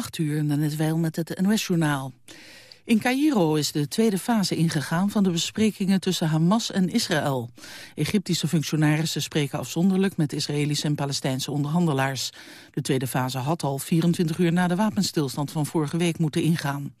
8 uur net wel met het NOS-journaal. In Cairo is de tweede fase ingegaan van de besprekingen tussen Hamas en Israël. Egyptische functionarissen spreken afzonderlijk met Israëlische en Palestijnse onderhandelaars. De tweede fase had al 24 uur na de wapenstilstand van vorige week moeten ingaan.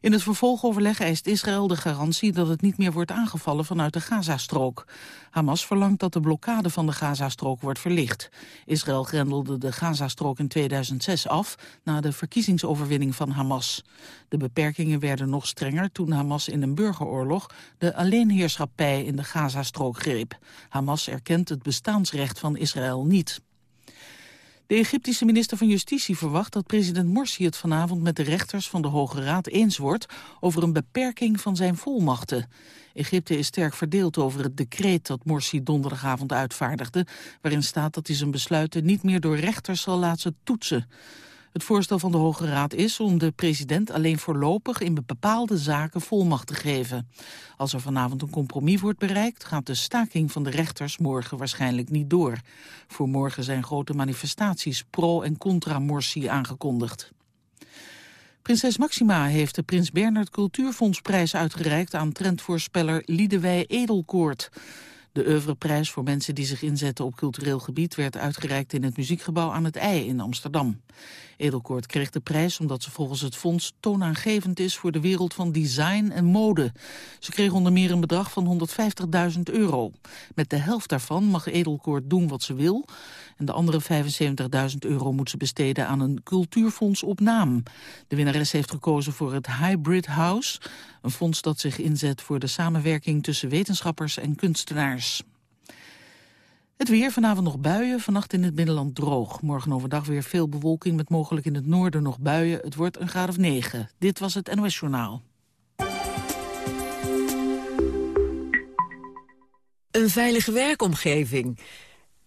In het vervolgoverleg eist Israël de garantie dat het niet meer wordt aangevallen vanuit de Gazastrook. Hamas verlangt dat de blokkade van de Gazastrook wordt verlicht. Israël grendelde de Gazastrook in 2006 af na de verkiezingsoverwinning van Hamas. De beperkingen werden nog strenger toen Hamas in een burgeroorlog de alleenheerschappij in de Gazastrook greep. Hamas erkent het bestaansrecht van Israël niet. De Egyptische minister van Justitie verwacht dat president Morsi het vanavond met de rechters van de Hoge Raad eens wordt over een beperking van zijn volmachten. Egypte is sterk verdeeld over het decreet dat Morsi donderdagavond uitvaardigde, waarin staat dat hij zijn besluiten niet meer door rechters zal laten toetsen. Het voorstel van de Hoge Raad is om de president alleen voorlopig in bepaalde zaken volmacht te geven. Als er vanavond een compromis wordt bereikt, gaat de staking van de rechters morgen waarschijnlijk niet door. Voor morgen zijn grote manifestaties pro- en contra-Morsi aangekondigd. Prinses Maxima heeft de Prins Bernhard Cultuurfondsprijs uitgereikt aan trendvoorspeller Liedewij Edelkoort. De oeuvreprijs voor mensen die zich inzetten op cultureel gebied werd uitgereikt in het muziekgebouw aan het IJ in Amsterdam. Edelkoort kreeg de prijs omdat ze volgens het fonds toonaangevend is voor de wereld van design en mode. Ze kreeg onder meer een bedrag van 150.000 euro. Met de helft daarvan mag Edelkoort doen wat ze wil. En de andere 75.000 euro moet ze besteden aan een cultuurfonds op naam. De winnares heeft gekozen voor het Hybrid House. Een fonds dat zich inzet voor de samenwerking tussen wetenschappers en kunstenaars. Het weer, vanavond nog buien, vannacht in het binnenland droog. Morgen overdag weer veel bewolking met mogelijk in het noorden nog buien. Het wordt een graad of 9. Dit was het NOS Journaal. Een veilige werkomgeving.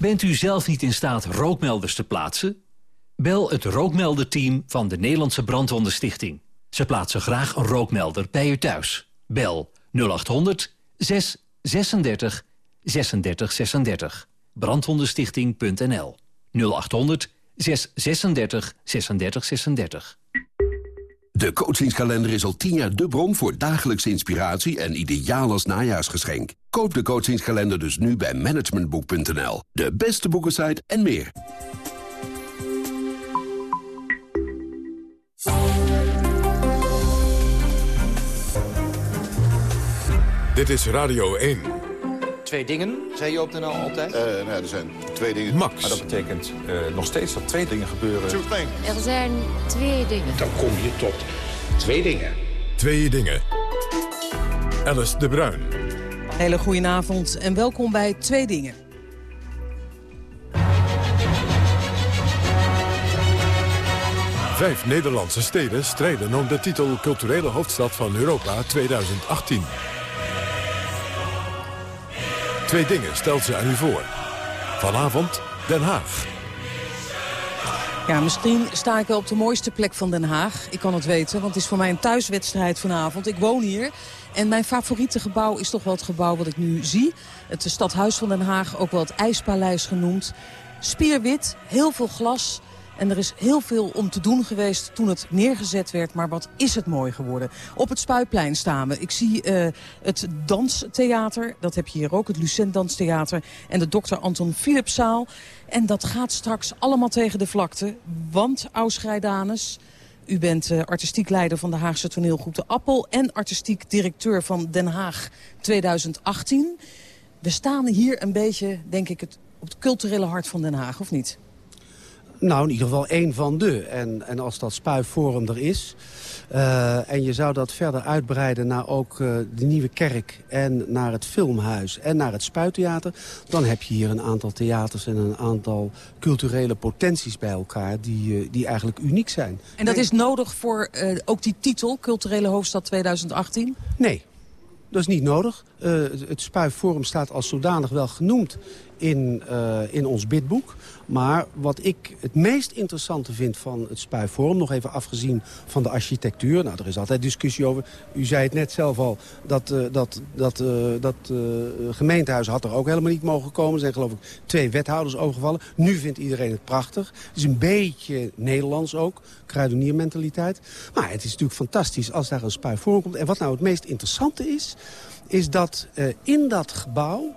Bent u zelf niet in staat rookmelders te plaatsen? Bel het rookmelderteam van de Nederlandse Brandwondenstichting. Ze plaatsen graag een rookmelder bij u thuis. Bel 0800 636 36 36. Brandwondenstichting.nl 0800 636 36 36. De coachingskalender is al tien jaar de bron voor dagelijkse inspiratie en ideaal als najaarsgeschenk. Koop de coachingskalender dus nu bij managementboek.nl. De beste boekensite en meer. Dit is Radio 1. Twee dingen, zei je op de NL altijd? Uh, nou, er zijn twee dingen. Max. Maar dat betekent uh, nog steeds dat twee dingen gebeuren. Er zijn twee dingen. Dan kom je tot twee dingen. Twee dingen. Alice de Bruin. Hele goedenavond en welkom bij Twee Dingen. Vijf Nederlandse steden strijden om de titel culturele hoofdstad van Europa 2018. Twee dingen stelt ze aan u voor. Vanavond Den Haag. Ja, misschien sta ik wel op de mooiste plek van Den Haag. Ik kan het weten, want het is voor mij een thuiswedstrijd vanavond. Ik woon hier en mijn favoriete gebouw is toch wel het gebouw wat ik nu zie. Het stadhuis van Den Haag, ook wel het IJspaleis genoemd. Spierwit, heel veel glas, en er is heel veel om te doen geweest toen het neergezet werd. Maar wat is het mooi geworden. Op het Spuitplein staan we. Ik zie uh, het danstheater. Dat heb je hier ook. Het Lucent Danstheater. En de Dr. Anton Philipszaal. En dat gaat straks allemaal tegen de vlakte. Want, Aus U bent uh, artistiek leider van de Haagse toneelgroep De Appel... en artistiek directeur van Den Haag 2018. We staan hier een beetje, denk ik, het, op het culturele hart van Den Haag, of niet? Nou, in ieder geval één van de. En, en als dat spuiforum er is... Uh, en je zou dat verder uitbreiden naar ook uh, de Nieuwe Kerk... en naar het Filmhuis en naar het Spuittheater... dan heb je hier een aantal theaters en een aantal culturele potenties bij elkaar... die, uh, die eigenlijk uniek zijn. En dat is nodig voor ook die titel, Culturele Hoofdstad 2018? Nee, dat is niet nodig. Uh, het Spuiforum staat als zodanig wel genoemd in, uh, in ons bidboek. Maar wat ik het meest interessante vind van het Spuiforum... nog even afgezien van de architectuur... nou, er is altijd discussie over. U zei het net zelf al, dat, uh, dat, dat, dat gemeentehuis had er ook helemaal niet mogen komen. Er zijn geloof ik twee wethouders overgevallen. Nu vindt iedereen het prachtig. Het is een beetje Nederlands ook, kruideniermentaliteit. Maar het is natuurlijk fantastisch als daar een Spuiforum komt. En wat nou het meest interessante is, is dat in dat gebouw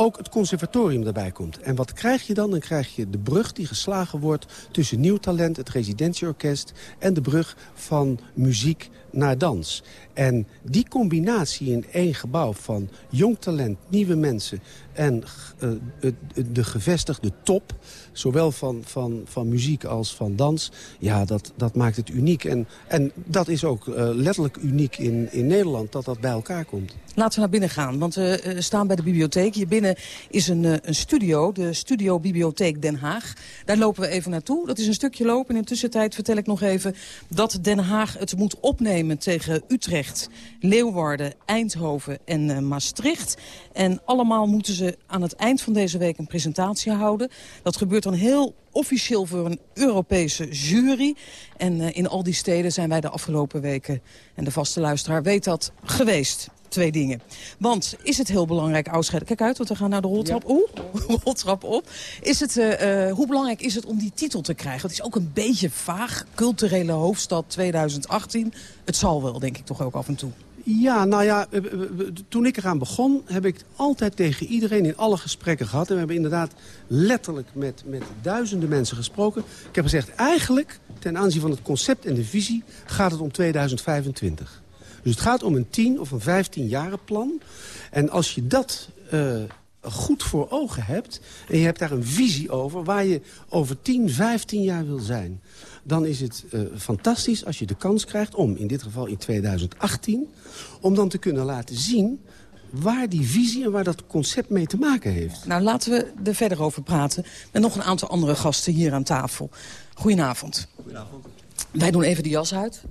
ook het conservatorium erbij komt. En wat krijg je dan? Dan krijg je de brug die geslagen wordt tussen nieuw talent, het residentieorkest... en de brug van muziek naar dans. En die combinatie in één gebouw van jong talent, nieuwe mensen... en uh, de gevestigde top, zowel van, van, van muziek als van dans... ja, dat, dat maakt het uniek. En, en dat is ook uh, letterlijk uniek in, in Nederland, dat dat bij elkaar komt. Laten we naar binnen gaan, want we uh, staan bij de bibliotheek. Hier binnen is een, een studio, de Studio Bibliotheek Den Haag. Daar lopen we even naartoe. Dat is een stukje lopen. In de tussentijd vertel ik nog even dat Den Haag het moet opnemen tegen Utrecht, Leeuwarden, Eindhoven en uh, Maastricht. En allemaal moeten ze aan het eind van deze week een presentatie houden. Dat gebeurt dan heel officieel voor een Europese jury. En uh, in al die steden zijn wij de afgelopen weken, en de vaste luisteraar weet dat, geweest twee dingen. Want is het heel belangrijk uitscheiden? Kijk uit, want we gaan naar de roltrap. Ja. Oeh, roltrap op. Is het, uh, uh, hoe belangrijk is het om die titel te krijgen? Het is ook een beetje vaag. Culturele hoofdstad 2018. Het zal wel, denk ik toch ook af en toe. Ja, nou ja, toen ik eraan begon... heb ik altijd tegen iedereen in alle gesprekken gehad. En we hebben inderdaad letterlijk met, met duizenden mensen gesproken. Ik heb gezegd, eigenlijk ten aanzien van het concept en de visie... gaat het om 2025. Dus het gaat om een 10 of een 15 jaren plan. En als je dat uh, goed voor ogen hebt... en je hebt daar een visie over waar je over 10, 15 jaar wil zijn... dan is het uh, fantastisch als je de kans krijgt om, in dit geval in 2018... om dan te kunnen laten zien waar die visie en waar dat concept mee te maken heeft. Nou, laten we er verder over praten. Met nog een aantal andere gasten hier aan tafel. Goedenavond. Goedenavond. Wij doen even de jas uit.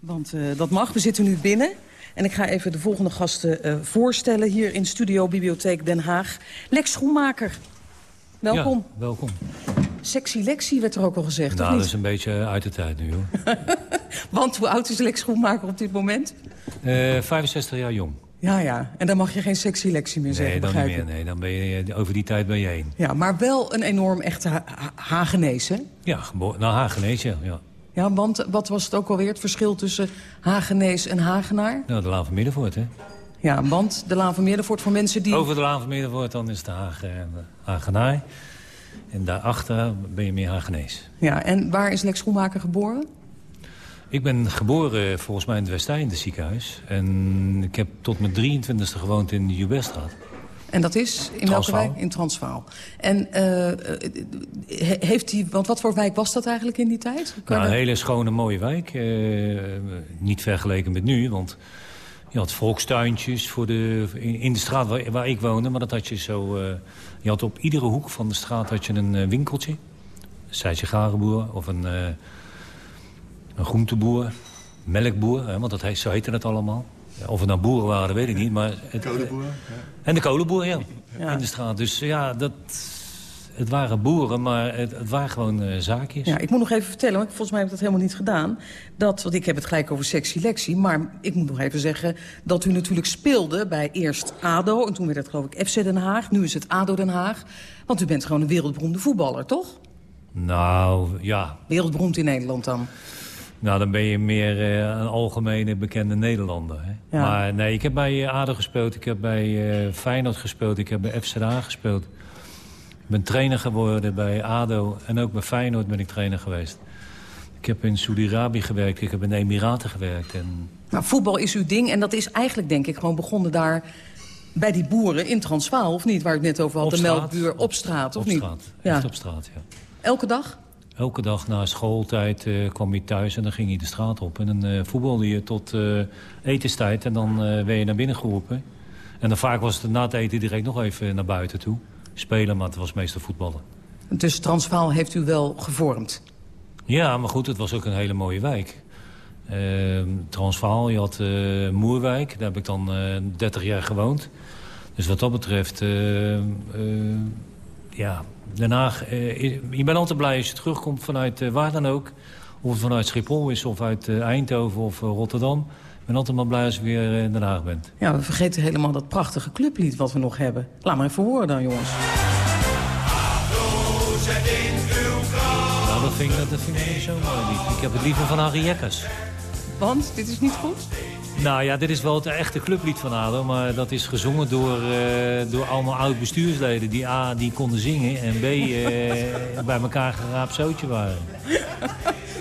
Want uh, dat mag. We zitten nu binnen. En ik ga even de volgende gasten uh, voorstellen hier in Studio Bibliotheek Den Haag. Lex Schoenmaker, welkom. Ja, welkom. Sexy Lexie werd er ook al gezegd, Nou, of niet? dat is een beetje uit de tijd nu, hoor. Want hoe oud is Lex Schoenmaker op dit moment? Uh, 65 jaar jong. Ja, ja. En dan mag je geen sexy Lexie meer zeggen, Nee, dan begrijp niet meer. ik. Nee, dan ben je, over die tijd ben je heen. Ja, maar wel een enorm echte ha ha Hagenees, hè? Ja, nou, Hagenees, ja. ja. Want wat was het ook alweer, het verschil tussen Hagenees en Hagenaar? Nou, de Laan van Middenvoort, hè. Ja, want de Laan van Meerdervoort voor mensen die... Over de Laan van Middenvoort, dan is het Hagen en Hagenaar. En daarachter ben je meer Hagenees. Ja, en waar is Lex Schoenmaker geboren? Ik ben geboren volgens mij in het Westeinde ziekenhuis. En ik heb tot mijn 23e gewoond in de Jubestraat. En dat is in welke wijk? In Transvaal. En uh, he- heeft hij, want wat voor wijk was dat eigenlijk in die tijd? Nou, een hele schone, mooie wijk. Eh, niet vergeleken met nu, want je had volkstuintjes voor de, in, de straat waar, waar ik woonde. Maar dat had je zo... eh, je had op iedere hoek van de straat had je een eh, winkeltje. Een Seitje garenboer of een, eh, een groenteboer. Melkboer, hè, want dat heet, zo heette het allemaal. Ja, of het nou boeren waren, weet ik niet. Maar het, En de kolenboer, ja. In de straat. Dus ja, dat, het waren boeren, maar het, het waren gewoon eh, zaakjes. Ja, ik moet nog even vertellen, want volgens mij heb ik dat helemaal niet gedaan. Dat, want ik heb het gelijk over sexy Lexie. Maar ik moet nog even zeggen dat u natuurlijk speelde bij eerst ADO. En toen werd het geloof ik FC Den Haag. Nu is het ADO Den Haag. Want u bent gewoon een wereldberoemde voetballer, toch? Nou, ja. Wereldberoemd in Nederland dan. Nou, dan ben je meer eh, een algemene bekende Nederlander. Hè? Ja. Maar nee, ik heb bij eh, ADO gespeeld. Ik heb bij eh, Feyenoord gespeeld. Ik heb bij FCA gespeeld. Ik ben trainer geworden bij ADO. En ook bij Feyenoord ben ik trainer geweest. Ik heb in Saudi-Arabië gewerkt. Ik heb in de Emiraten gewerkt. En Nou, voetbal is uw ding en dat is eigenlijk denk ik gewoon begonnen daar... bij die boeren in Transvaal, of niet? Waar ik het net over had, Op de straat. melkbuur op straat, of op niet? straat. Ja. Echt op straat, ja. Elke dag? Elke dag na schooltijd uh, kwam hij thuis en dan ging hij de straat op. En dan uh, voetbalde je tot uh, etenstijd en dan werd je naar binnen geroepen. En dan vaak was het na het eten direct nog even naar buiten toe. Spelen, maar het was meestal voetballen. Dus Transvaal heeft u wel gevormd? Ja, maar goed, het was ook een hele mooie wijk. Transvaal, je had Moerwijk, daar heb ik dan 30 jaar gewoond. Dus wat dat betreft, ja, Den Haag, eh, je bent altijd blij als je terugkomt vanuit waar dan ook. Of het vanuit Schiphol is, of uit Eindhoven of Rotterdam. Ik ben altijd maar blij als je weer in Den Haag bent. Ja, we vergeten helemaal dat prachtige clublied wat we nog hebben. Laat maar even horen dan, jongens. Nou, dat vind ik, dat vind ik niet zo mooi. Ik heb het liever van Harry Jekkers. Want? Dit is niet goed? Nou ja, dit is wel het echte clublied van ADO. Maar dat is gezongen door, uh, door allemaal oud-bestuursleden... die A, die konden zingen en B, uh, bij elkaar geraapt zootje waren.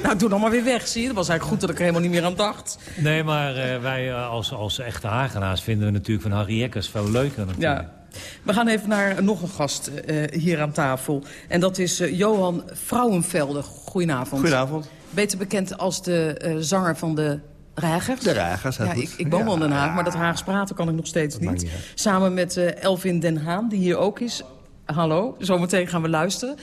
Nou, doe dan maar weer weg, zie je. Dat was eigenlijk goed dat ik er helemaal niet meer aan dacht. Nee, maar uh, wij als, als echte Hagenaars vinden we natuurlijk van Harry Jekkers veel leuker natuurlijk. Ja. We gaan even naar nog een gast hier aan tafel. En dat is Johan Vrouwenvelde. Goedenavond. Goedenavond. Beter bekend als de zanger van de Ragers? De Ragers, ja, ik, ik woon wel in Den Haag, maar dat Haags praten kan ik nog steeds niet. Samen met uh, Elvin Den Haan, die hier ook is. Hallo, zometeen gaan we luisteren.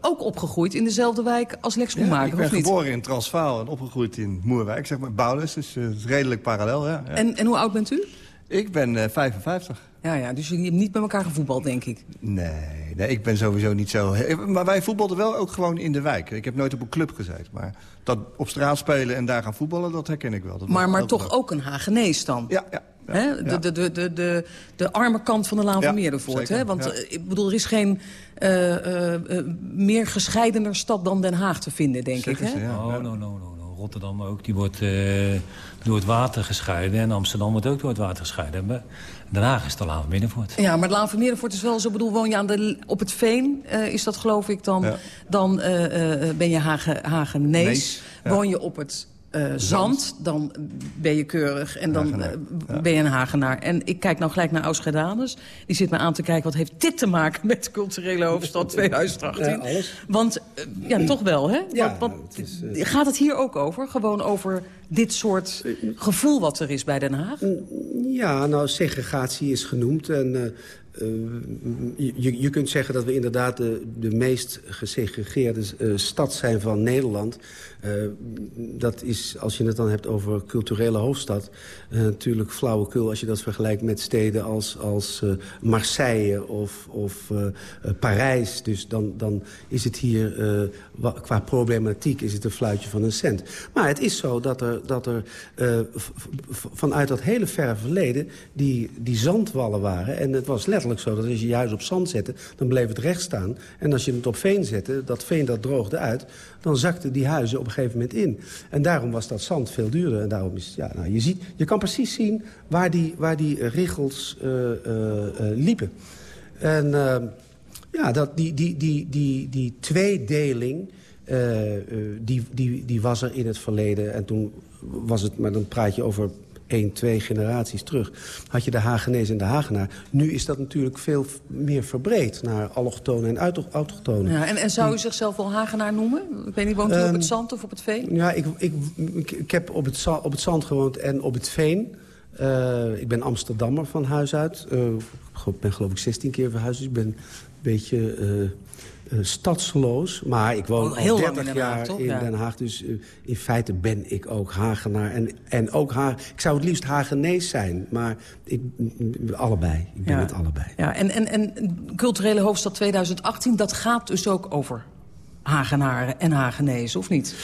Ook opgegroeid in dezelfde wijk als Lex Schoenmaker, ja, ik ben geboren in Transvaal en opgegroeid in Moerwijk, zeg maar, Bouwles. Dus uh, redelijk parallel, ja. ja. En, en hoe oud bent u? Ik ben uh, 55. Ja, ja, dus jullie hebben niet met elkaar gevoetbald, denk ik. Nee, nee, ik ben sowieso niet zo... Maar wij voetbalden wel ook gewoon in de wijk. Ik heb nooit op een club gezeten. Maar dat op straat spelen en daar gaan voetballen, dat herken ik wel. Dat maar maar toch ook een Hagenees dan? Ja, ja. Hè? De, de, de, de, de, de arme kant van de Laan van Meerdervoort. Hè? Want eh, ik bedoel, er is geen uh, uh, meer gescheidener stad dan Den Haag te vinden, denk ik. Hè? Oh, no, no, no, no. Rotterdam ook, die wordt door het water gescheiden. En Amsterdam wordt ook door het water gescheiden. Maar Den Haag is de Laan van Middenvoort. Ja, maar de Laan van Middenvoort is wel zo, bedoel, woon je aan de, op het Veen, uh, is dat geloof ik, dan, dan uh, uh, ben je Hagen, Hagenees. Ja. Woon je op het uh, zand, dan ben je keurig en dan uh, ja. ben je een Hagenaar. En ik kijk nou gelijk naar Ausgedanus. Die zit me aan te kijken, wat heeft dit te maken met de culturele hoofdstad 2018? Ja, alles. Want, uh, ja, toch wel, hè? Ja, het is, gaat het hier ook over? Gewoon over dit soort gevoel wat er is bij Den Haag? Ja, nou, segregatie is genoemd en... Uh, je, je, kunt zeggen dat we inderdaad de, de meest gesegregeerde uh, stad zijn van Nederland. Uh, dat is, als je het dan hebt over culturele hoofdstad... natuurlijk flauwekul als je dat vergelijkt met steden als, als Marseille of, of Parijs. Dus dan, dan is het hier, qua problematiek, is het een fluitje van een cent. Maar het is zo dat er, dat er vanuit dat hele verre verleden die, die zandwallen waren. En het was letterlijk zo dat als je je huis op zand zette, dan bleef het recht staan. En als je het op veen zette, dat veen dat droogde uit... dan zakten die huizen op een gegeven moment in. En daarom was dat zand veel duurder. En daarom is, ja, nou, je, ziet, je kan precies zien waar die, waar die richels uh, uh, uh, liepen. En ja, dat, die, die, die, die, die tweedeling... die, die, die was er in het verleden. En toen was het, maar dan praat je over één, twee generaties terug... had je de Hagenees en de Hagenaar. Nu is dat natuurlijk veel meer verbreed naar allochtonen en autochtonen. Ja, en, en zou u zichzelf wel Hagenaar noemen? Ik weet niet, woont u um, op het zand of op het veen? Ja, ik, ik, ik, ik heb op het, op het zand gewoond en op het veen. Uh, ik ben Amsterdammer van huis uit. Uh, ik ben geloof ik 16 keer verhuisd. Dus ik ben een beetje... Uh, stadsloos. Maar ik woon al, al 30 in jaar Haag, in ja. Den Haag. Dus in feite ben ik ook Hagenaar. En, en ook Haag, ik zou het liefst Hagenees zijn. Maar ik, allebei. Ik ben ja. het allebei. Ja, en, en, en culturele hoofdstad 2018, dat gaat dus ook over Hagenaren en Hagenees, of niet?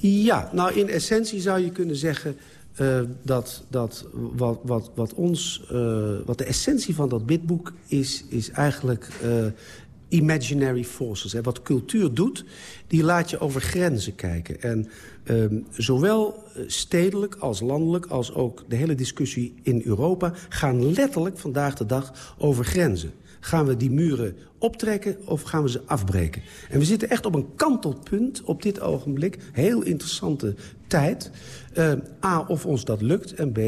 Ja, nou in essentie zou je kunnen zeggen... Uh, dat, dat wat, wat, wat, ons, uh, wat de essentie van dat bidboek is, is eigenlijk uh, imaginary forces. Hè. Wat cultuur doet, die laat je over grenzen kijken. En um, zowel stedelijk als landelijk, als ook de hele discussie in Europa... gaan letterlijk vandaag de dag over grenzen. Gaan we die muren optrekken of gaan we ze afbreken? En we zitten echt op een kantelpunt op dit ogenblik. Heel interessante tijd. Uh, A, of ons dat lukt en B,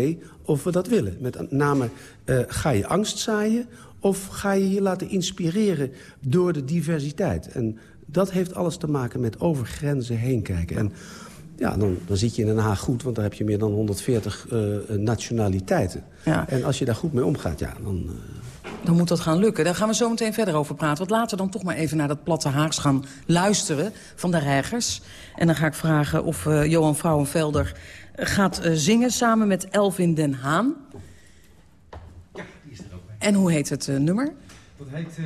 of we dat willen. Met name, uh, ga je angst zaaien of ga je je laten inspireren door de diversiteit? En Dat heeft alles te maken met over grenzen heen kijken. En ja, dan, dan zit je in Den Haag goed, want daar heb je meer dan 140 uh, nationaliteiten. Ja. En als je daar goed mee omgaat, ja, dan... Dan moet dat gaan lukken. Daar gaan we zo meteen verder over praten. Want laten we dan toch maar even naar dat platte Haags gaan luisteren van de reigers. En dan ga ik vragen of uh, Johan Vrouwenvelder gaat zingen samen met Elvin den Haan. Ja, die is er ook bij. En hoe heet het nummer? Dat heet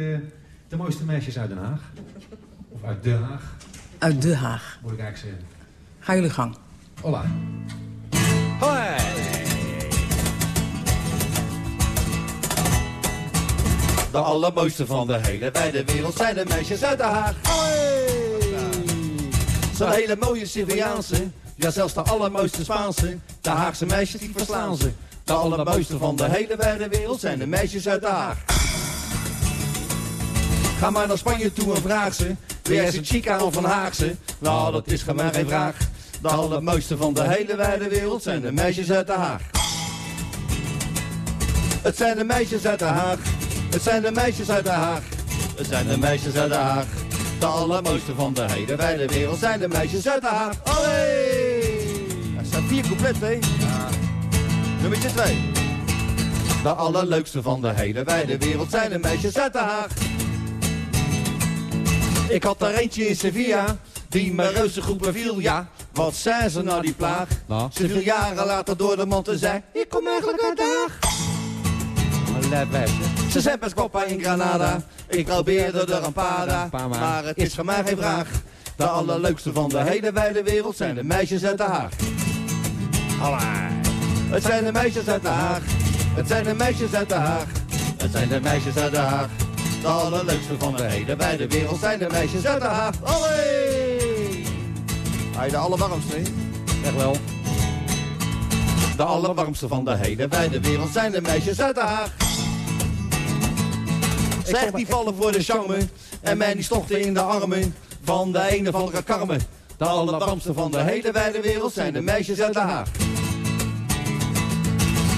De mooiste meisjes uit Den Haag. Of uit De Haag. Uit De Haag. Moet ik eigenlijk zeggen. Ga jullie gang. Hola. Hoi. De allermooiste van de hele wijde wereld zijn de meisjes uit Den Haag. Zo'n hele mooie Syriaanse, ja zelfs de allermooiste Spaanse. De Haagse meisjes die verslaan ze. De allermooiste van de hele wijde wereld zijn de meisjes uit Den Haag. Ga maar naar Spanje toe en vraag ze. Wie is een Chica of een Haagse? Nou, dat is maar geen vraag. De allermooiste van de hele wijde wereld zijn de meisjes uit Den Haag. Het zijn de meisjes uit Den Haag. Het zijn de meisjes uit Den Haag. Het zijn de meisjes uit Den Haag. De allermooiste van de hele wijde wereld zijn de meisjes uit Den Haag. Allee! Er staat vier coupletten, hè? Ja. Nummertje twee. De allerleukste van de hele wijde wereld zijn de meisjes uit Den Haag. Ik had er eentje in Sevilla, die me reuze goed beviel, ja. Wat zijn ze nou die plaag? Nou. Ze viel jaren later door de mond en zei, ik kom eigenlijk uit Den Haag. Zijn best koppa in Granada, ik probeerde er een paar, paar maar. het is voor mij geen vraag. De allerleukste van de hele wijde wereld zijn de meisjes uit Den Haag. Allee. Het zijn de meisjes uit Den Haag, het zijn de meisjes uit Den Haag, het zijn de meisjes uit Den Haag. De allerleukste van de hele wijde wereld zijn de meisjes uit Den Haag. Allee! Hij de allerwarmste? Echt wel. De allerwarmste van de hele wijde wereld zijn de meisjes uit Den Haag. Zeg die vallen voor de charme en mij die stochten in de armen van de een of andere karme. De allerwarmste van de hele wijde wereld zijn de meisjes uit Den Haag.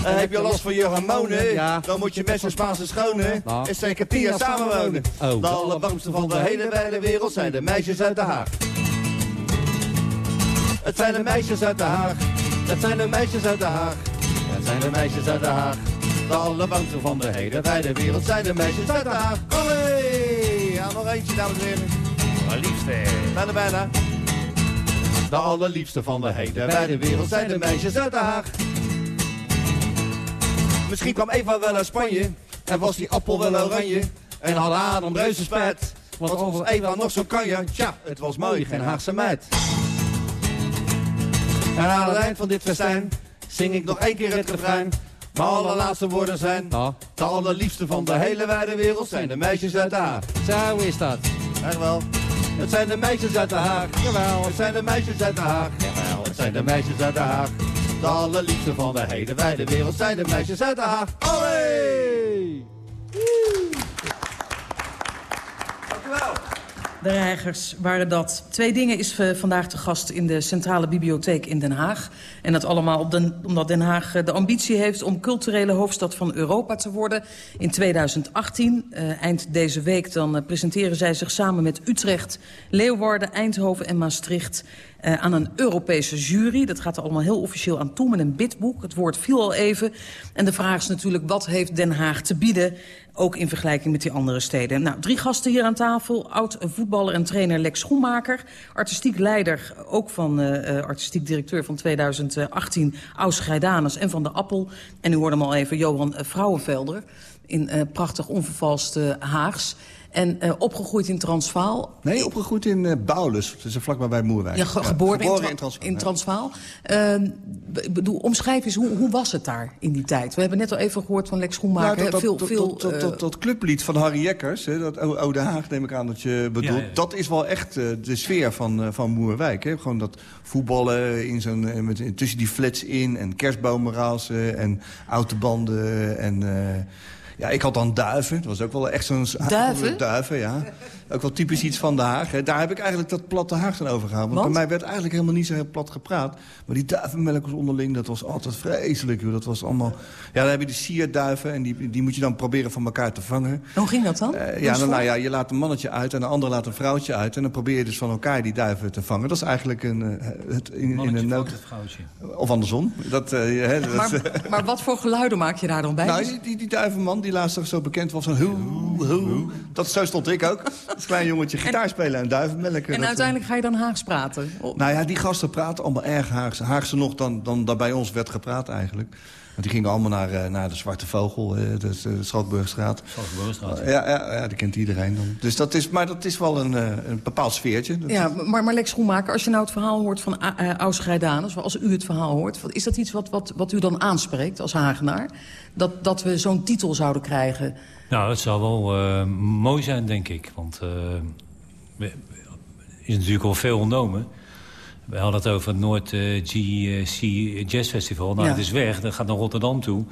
En heb je last van je hormonen, Ja. dan moet je met zo'n Spaanse schone Nou. en zeker jaar samenwonen. Oh. De allerwarmste van de hele wijde wereld zijn de meisjes uit Den Haag. Het zijn de meisjes uit Den Haag. Het zijn de meisjes uit Den Haag. Het zijn de meisjes uit Den Haag. De allerwarmste van de hele wijde wereld zijn de meisjes uit Den Haag. Allee! Ja, nog eentje, dames en heren. Liefste. Bijna, bijna. De allerliefste van de hele wijde wereld zijn de meisjes uit Den Haag. Misschien kwam Eva wel uit Spanje en was die appel wel oranje. En had Adam reuze spijt. Want als Eva nog zo kan je, tja, het was mooi, geen Haagse meid. En aan het eind van dit festijn zing ik nog één keer het refrein. Mijn allerlaatste woorden zijn, de allerliefste van de hele wijde wereld zijn de meisjes uit Den Haag. zo is dat. Echt wel. Het zijn de meisjes uit Den Haag. Jawel. Het zijn de meisjes uit Den Haag. Jawel. Het zijn de meisjes uit Den Haag. De allerliefste van de hele wijde wereld zijn de meisjes uit Den Haag. Allee! Dankjewel. De reigers waren dat. Twee dingen is eh, vandaag te gast in de Centrale Bibliotheek in Den Haag. En dat allemaal omdat Den Haag eh, de ambitie heeft om culturele hoofdstad van Europa te worden. In 2018, eh, eind deze week, dan presenteren zij zich samen met Utrecht, Leeuwarden, Eindhoven en Maastricht eh, aan een Europese jury. Dat gaat er allemaal heel officieel aan toe met een bidboek. Het woord viel al even. En de vraag is natuurlijk, wat heeft Den Haag te bieden? Ook in vergelijking met die andere steden. Nou, drie gasten hier aan tafel. Oud-voetballer en trainer Lex Schoenmaker. Artistiek leider, ook van uh, artistiek directeur van 2018, Aus Grijdanus en van de Appel. En u hoorde hem al even, Johan Vrouwenvelder. In prachtig onvervalst Haags. En uh, opgegroeid in Transvaal? Nee, opgegroeid in uh, Baulus. Dat is vlakbij bij Moerwijk. Ja, ge geboren, geboren, in, in Transvaal. In Transvaal. Uh, bedoel, omschrijf eens, hoe, hoe, was het daar in die tijd? We hebben net al even gehoord van Lex Schoenmaker. Nou, dat, veel, dat, veel, dat, dat, dat, dat, clublied van Harry Jekkers, hè, dat Oude Haag neem ik aan dat je bedoelt. Ja, ja. Dat is wel echt uh, de sfeer van, van Moerwijk. Hè. Gewoon dat voetballen in zo'n, met, tussen die flats in en kerstbomenrazen en autobanden en... Ja, ik had dan duiven. Dat was ook wel echt zo'n... Duiven? Duiven, ja. Ook wel typisch iets van Den Haag. Hè. Daar heb ik eigenlijk dat platte Haag dan over gehaald. Want, Want? bij mij werd eigenlijk helemaal niet zo heel plat gepraat. Maar die duivenmelkers onderling, dat was altijd vreselijk. Joh. Dat was allemaal... Ja, dan heb je de sierduiven en die, die moet je dan proberen van elkaar te vangen. Hoe ging dat dan? Eh, ja, dan, nou ja, je laat een mannetje uit en de andere laat een vrouwtje uit. En dan probeer je dus van elkaar die duiven te vangen. Dat is eigenlijk een, eh, het, in, in een nood... vrouwtje. Of andersom. Dat, eh, hè, dat, Maar, maar wat voor geluiden maak je daar dan bij? nou, die, die, die duivenman die laatst zo bekend was van... Hoe, hoe. Dat, zo stond ik ook. Als klein jongetje gitaar spelen en duivenmelken. en dat, uiteindelijk ga je dan Haags praten? Nou ja, die gasten praten allemaal erg Haagse. Haagse nog dan, dan daar bij ons werd gepraat eigenlijk. Want die gingen allemaal naar, eh, naar de Zwarte Vogel, eh, de, de Schalkburgstraat. Schalkburgstraat. Ja, ja, ja, die kent iedereen dan. Dus dat is, maar dat is wel een, eh, een bepaald sfeertje. Dat- Ja, maar, maar Lex Schoenmaker, als je nou het verhaal hoort van uh, Aus Grijdanus... zoals u het verhaal hoort, wat- is dat iets wat, wat, wat u dan aanspreekt als Hagenaar? Dat, dat we zo'n titel zouden krijgen? Nou, dat zou wel eh, mooi zijn, denk ik. Want eh, er is natuurlijk al veel ontnomen. We hadden het over het Noord eh, GC Jazz Festival. Nou, Ja. het is weg, dat gaat naar Rotterdam toe.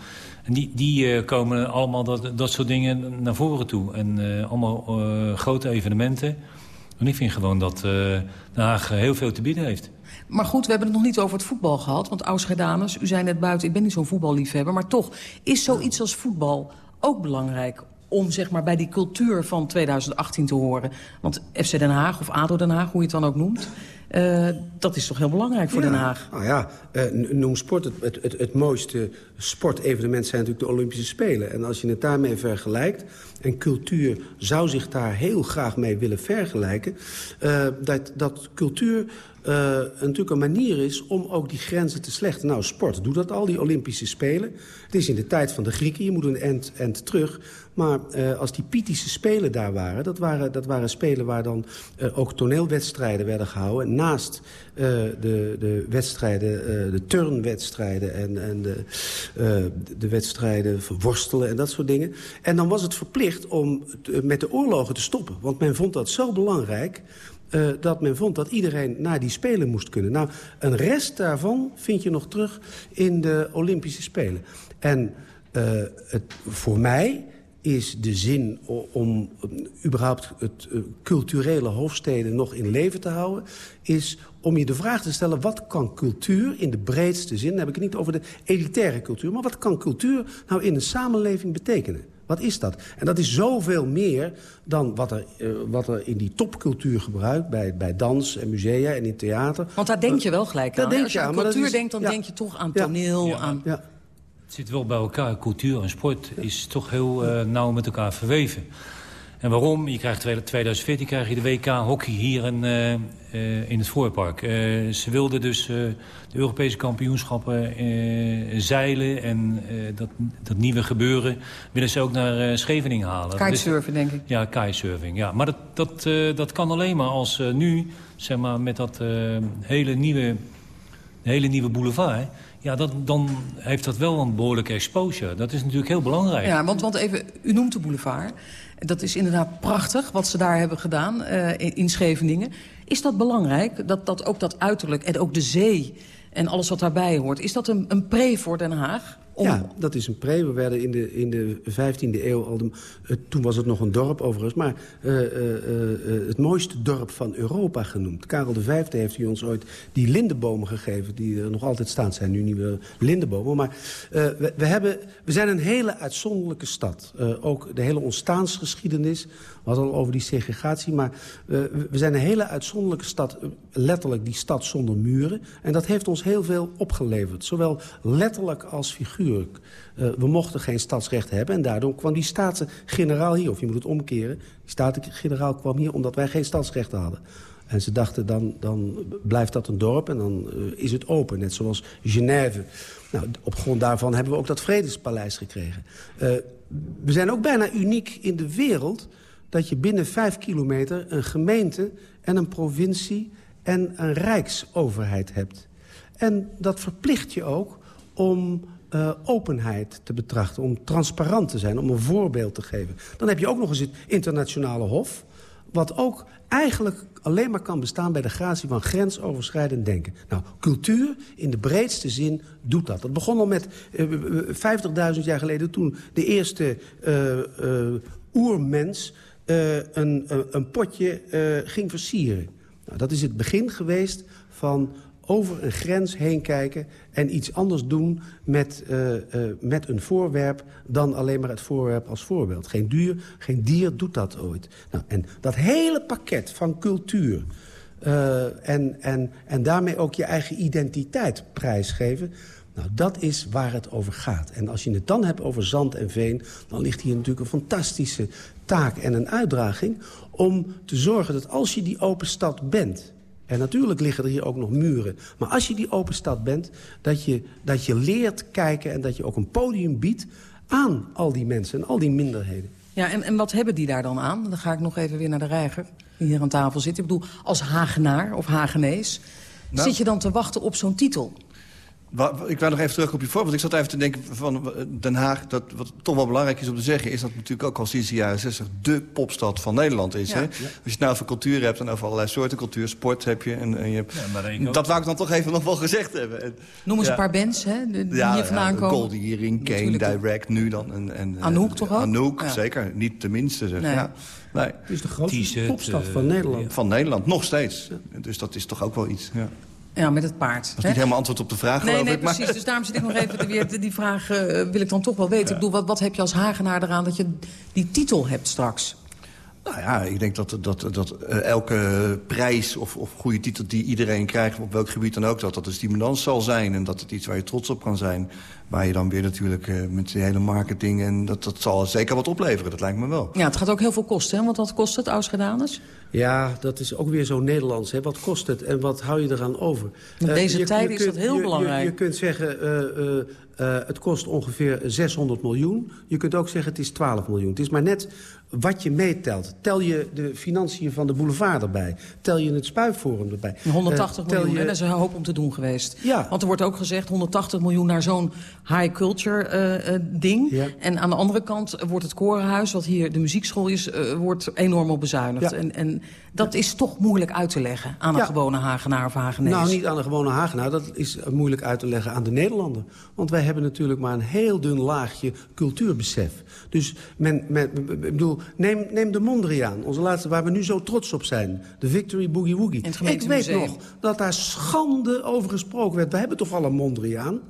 En die, die eh, komen allemaal dat, dat soort dingen naar voren toe. En eh, allemaal eh, grote evenementen. En ik vind gewoon dat eh Den Haag heel veel te bieden heeft. Maar goed, we hebben het nog niet over het voetbal gehad. Want Aus Grijdanus, u zei net buiten, ik ben niet zo'n voetballiefhebber... maar toch, is zoiets als voetbal ook belangrijk... om zeg maar, bij die cultuur van 2018 te horen? Want FC Den Haag of ADO Den Haag, hoe je het dan ook noemt... eh, dat is toch heel belangrijk voor Ja. Den Haag? Nou ja, eh, noem sport. Het, het, het, het mooiste sportevenement zijn natuurlijk de Olympische Spelen. En als je het daarmee vergelijkt... en cultuur zou zich daar heel graag mee willen vergelijken... eh, dat, dat cultuur natuurlijk een manier is om ook die grenzen te slechten. Nou, sport doet dat al, die Olympische Spelen. Het is in de tijd van de Grieken, je moet een end, end terug... Maar als die Pythische Spelen daar waren... dat waren, dat waren spelen waar dan ook toneelwedstrijden werden gehouden... naast eh, de, de wedstrijden, eh, de turnwedstrijden... en, en de, eh, de wedstrijden worstelen en dat soort dingen. En dan was het verplicht om met de oorlogen te stoppen. Want men vond dat zo belangrijk... dat men vond dat iedereen naar die Spelen moest kunnen. Nou, een rest daarvan vind je nog terug in de Olympische Spelen. En het, voor mij is de zin om um, überhaupt het eh, culturele hoofdsteden nog in leven te houden... is om je de vraag te stellen, wat kan cultuur in de breedste zin... dan heb ik het niet over de elitaire cultuur... maar wat kan cultuur nou in een samenleving betekenen? Wat is dat? En dat is zoveel meer dan wat er, eh, wat er in die topcultuur gebruikt... Bij, bij dans en musea en in theater. Want daar denk je wel gelijk aan. denk Als je aan cultuur is- denkt, dan ja. denk je toch aan toneel, Ja. aan... Ja. Het zit wel bij elkaar. Cultuur en sport is toch heel eh, nauw met elkaar verweven. En waarom? Je krijgt 2014 krijg je de WK hockey hier in, eh, eh, in het voorpark. Ze wilden dus de Europese kampioenschappen zeilen... en dat, dat nieuwe gebeuren willen ze ook naar Scheveningen halen. Is- Kitesurfen, denk ik. ja, kitesurfing. Ja. Maar dat, dat, dat kan alleen maar als nu, zeg maar, met dat hele, nieuwe, hele nieuwe boulevard... Ja, dat, dan heeft dat wel een behoorlijke exposure. Dat is natuurlijk heel belangrijk. Ja, want, want even, u noemt de boulevard. Dat is inderdaad prachtig wat ze daar hebben gedaan in, in Scheveningen. Is dat belangrijk, dat, dat ook dat uiterlijk en ook de zee en alles wat daarbij hoort... is dat een, een pre voor Den Haag? Ja, dat is een pre. We werden in de, in de 15e eeuw al... Toen was het nog een dorp overigens, maar eh, eh, eh, het mooiste dorp van Europa genoemd. Karel V heeft hij ons ooit die lindenbomen gegeven... die er nog altijd staan. Zijn nu niet meer lindenbomen. Maar we, hebben, we zijn een hele uitzonderlijke stad. Ook de hele ontstaansgeschiedenis. We hadden al over die segregatie. Maar we zijn een hele uitzonderlijke stad. Letterlijk die stad zonder muren. En dat heeft ons heel veel opgeleverd. Zowel letterlijk als Eh, we mochten geen stadsrecht hebben. En daardoor kwam die staten-generaal hier. Of je moet het omkeren. Die staten-generaal kwam hier omdat wij geen stadsrechten hadden. En ze dachten, dan, dan blijft dat een dorp en dan eh, is het open. Net zoals Genève. Nou, op grond daarvan hebben we ook dat Vredespaleis gekregen. Eh, we zijn ook bijna uniek in de wereld... dat je binnen vijf kilometer een gemeente en een provincie... en een rijksoverheid hebt. En dat verplicht je ook om eh, openheid te betrachten, om transparant te zijn, om een voorbeeld te geven. Dan heb je ook nog eens het internationale hof... wat ook eigenlijk alleen maar kan bestaan bij de gratie van grensoverschrijdend denken. Nou, cultuur in de breedste zin doet dat. Dat begon al met eh, 50.000 jaar geleden toen de eerste eh, eh, oermens een, een, potje ging versieren. Nou, dat is het begin geweest van over een grens heen kijken en iets anders doen met, uh, uh, met een voorwerp dan alleen maar het voorwerp als voorbeeld. Geen, duur, geen dier doet dat ooit. Nou, en dat hele pakket van cultuur uh, en, en, en daarmee ook je eigen identiteit prijsgeven... Nou, dat is waar het over gaat. En als je het dan hebt over zand en veen... dan ligt hier natuurlijk een fantastische taak en een uitdaging... om te zorgen dat als je die open stad bent... En natuurlijk liggen er hier ook nog muren. Maar als je die open stad bent, dat je, dat je leert kijken... en dat je ook een podium biedt aan al die mensen en al die minderheden. Ja, en, en wat hebben die daar dan aan? Dan ga ik nog even weer naar de reiger die hier aan tafel zit. Ik bedoel, als Hagenaar of Hagenees... Nou. zit je dan te wachten op zo'n titel? Ik wil nog even terug op je voorbeeld. Ik zat even te denken van Den Haag... Dat, wat toch wel belangrijk is om te zeggen... is dat natuurlijk ook al sinds de jaren 60 de popstad van Nederland is. Hè? Als je het nou over cultuur hebt en over allerlei soorten cultuur... sport heb je. En, en je ja, dat wou ik dan toch even nog wel gezegd hebben. En, Noem eens een paar bands hè, die hier vandaan komen. Goldie Earring, Kane, Direct, nu dan. En, en, Anouk toch ook? Anouk, zeker. Niet de minste. Zeg. Nee. Ja. Nee. Het is de grootste popstad van Nederland. Van Nederland, nog steeds. Dus dat is toch ook wel iets. Ja. Ja, met het paard. Dat is niet helemaal antwoord op de vraag, Nee, nee, precies. Dus daarom zit ik nog even... weer die vraag uh, wil ik dan toch wel weten. Ik bedoel, wat, wat heb je als Hagenaar eraan dat je die titel hebt straks? Nou ja, ik denk dat, dat, dat uh, elke prijs of, of goede titel die iedereen krijgt... op welk gebied dan ook, dat dat een stimulans zal zijn... en dat het iets waar je trots op kan zijn. Waar je dan weer natuurlijk uh, met de hele marketing... en dat, dat zal zeker wat opleveren, dat lijkt me wel. Ja, het gaat ook heel veel kosten, hè? Want wat kost het, Ausgedanes? Ja, dat is ook weer zo Nederlands. Hè? Wat kost het en wat hou je eraan over? In deze uh, tijd is dat heel belangrijk. Je, je, kunt zeggen, het kost ongeveer 600 miljoen. Je kunt ook zeggen, het is 12 miljoen. Het is maar net wat je meetelt. Tel je de financiën van de boulevard erbij. Tel je het spuifforum erbij. 180 uh, miljoen, je... dat is een hoop om te doen geweest. Ja. Want er wordt ook gezegd 180 miljoen naar zo'n high culture uh, uh, ding. Ja. En aan de andere kant wordt het korenhuis, wat hier de muziekschool is... wordt enorm op bezuinigd. Ja. En, en dat is toch moeilijk uit te leggen aan een gewone Hagenaar of Hagenees. Nou, niet aan een gewone Hagenaar. Dat is moeilijk uit te leggen aan de Nederlander. Want wij hebben natuurlijk maar een heel dun laagje cultuurbesef. Dus men, men, ik bedoel, neem, neem de Mondriaan, onze laatste, waar we nu zo trots op zijn. De Victory Boogie Woogie. Ik weet nog dat daar schande over gesproken werd. We hebben toch al een Mondriaan?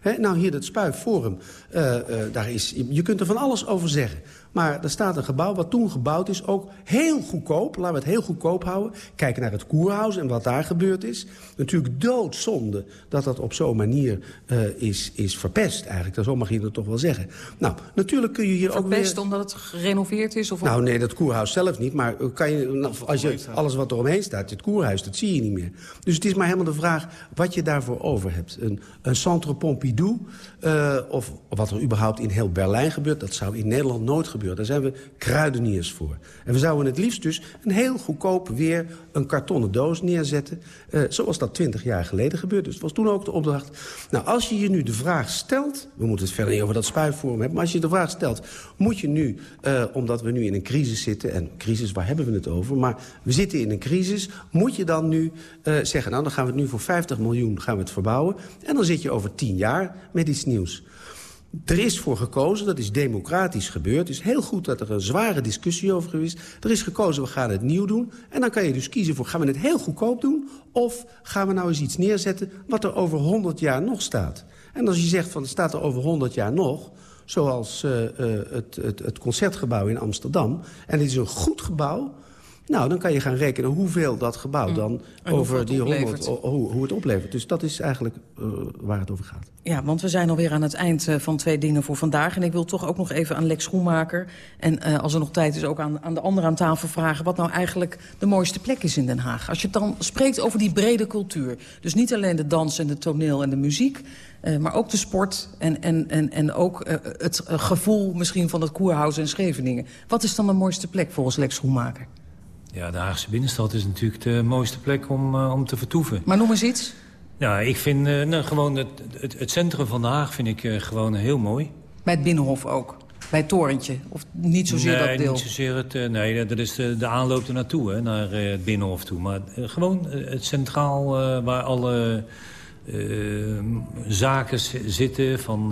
He, nou, hier dat Spuif Forum. Uh, uh, daar is, je kunt er van alles over zeggen. Maar er staat een gebouw wat toen gebouwd is, ook heel goedkoop. Laten we het heel goedkoop houden. Kijken naar het Koerhuis en wat daar gebeurd is. Natuurlijk doodzonde dat dat op zo'n manier uh, is, is verpest eigenlijk. Zo mag je het toch wel zeggen. Nou, natuurlijk kun je hier verpest ook weer... Verpest omdat het gerenoveerd is? Of nou, nee, dat Koerhuis zelf niet. Maar kan je, nou, als je, alles wat er omheen staat, het Koerhuis, dat zie je niet meer. Dus het is maar helemaal de vraag wat je daarvoor over hebt. Een, een Centre Pompidou, uh, of wat er überhaupt in heel Berlijn gebeurt... dat zou in Nederland nooit gebeuren. Daar zijn we kruideniers voor. En we zouden het liefst dus een heel goedkoop weer een kartonnen doos neerzetten. Uh, zoals dat twintig jaar geleden gebeurde. Dus dat was toen ook de opdracht. Nou, als je je nu de vraag stelt... we moeten het verder niet over dat spuitvorm hebben... maar als je de vraag stelt, moet je nu, uh, omdat we nu in een crisis zitten... en crisis, waar hebben we het over? Maar we zitten in een crisis. Moet je dan nu uh, zeggen, nou, dan gaan we het nu voor 50 miljoen gaan we het verbouwen... en dan zit je over tien jaar met iets nieuws. Er is voor gekozen, dat is democratisch gebeurd. Het is heel goed dat er een zware discussie over geweest. Er is gekozen, we gaan het nieuw doen. En dan kan je dus kiezen voor, gaan we het heel goedkoop doen... of gaan we nou eens iets neerzetten wat er over 100 jaar nog staat. En als je zegt, van, het staat er over 100 jaar nog... zoals uh, uh, het, het, het Concertgebouw in Amsterdam... en het is een goed gebouw nou, dan kan je gaan rekenen hoeveel dat gebouw mm. dan over die 100, hoe, hoe, het oplevert. Dus dat is eigenlijk uh, waar het over gaat. Ja, want we zijn alweer aan het eind uh, van twee dingen voor vandaag. En ik wil toch ook nog even aan Lex Schoenmaker... en uh, als er nog tijd is ook aan, aan de anderen aan tafel vragen... wat nou eigenlijk de mooiste plek is in Den Haag. Als je dan spreekt over die brede cultuur. Dus niet alleen de dans en de toneel en de muziek... Uh, maar ook de sport en, en, en, en ook uh, het gevoel misschien van het Koerhuis en Scheveningen. Wat is dan de mooiste plek volgens Lex Schoenmaker? Ja, de Haagse binnenstad is natuurlijk de mooiste plek om, uh, om te vertoeven. Maar noem eens iets. Ja, ik vind uh, nou, gewoon het, het, het, centrum van Den Haag vind ik uh, gewoon heel mooi. Bij het Binnenhof ook? Bij het torentje? Of niet zozeer nee, dat deel? niet zozeer het... nee, dat is de, de aanloop ernaartoe, hè, naar het Binnenhof toe. Maar gewoon het centraal waar alle... zaken zitten van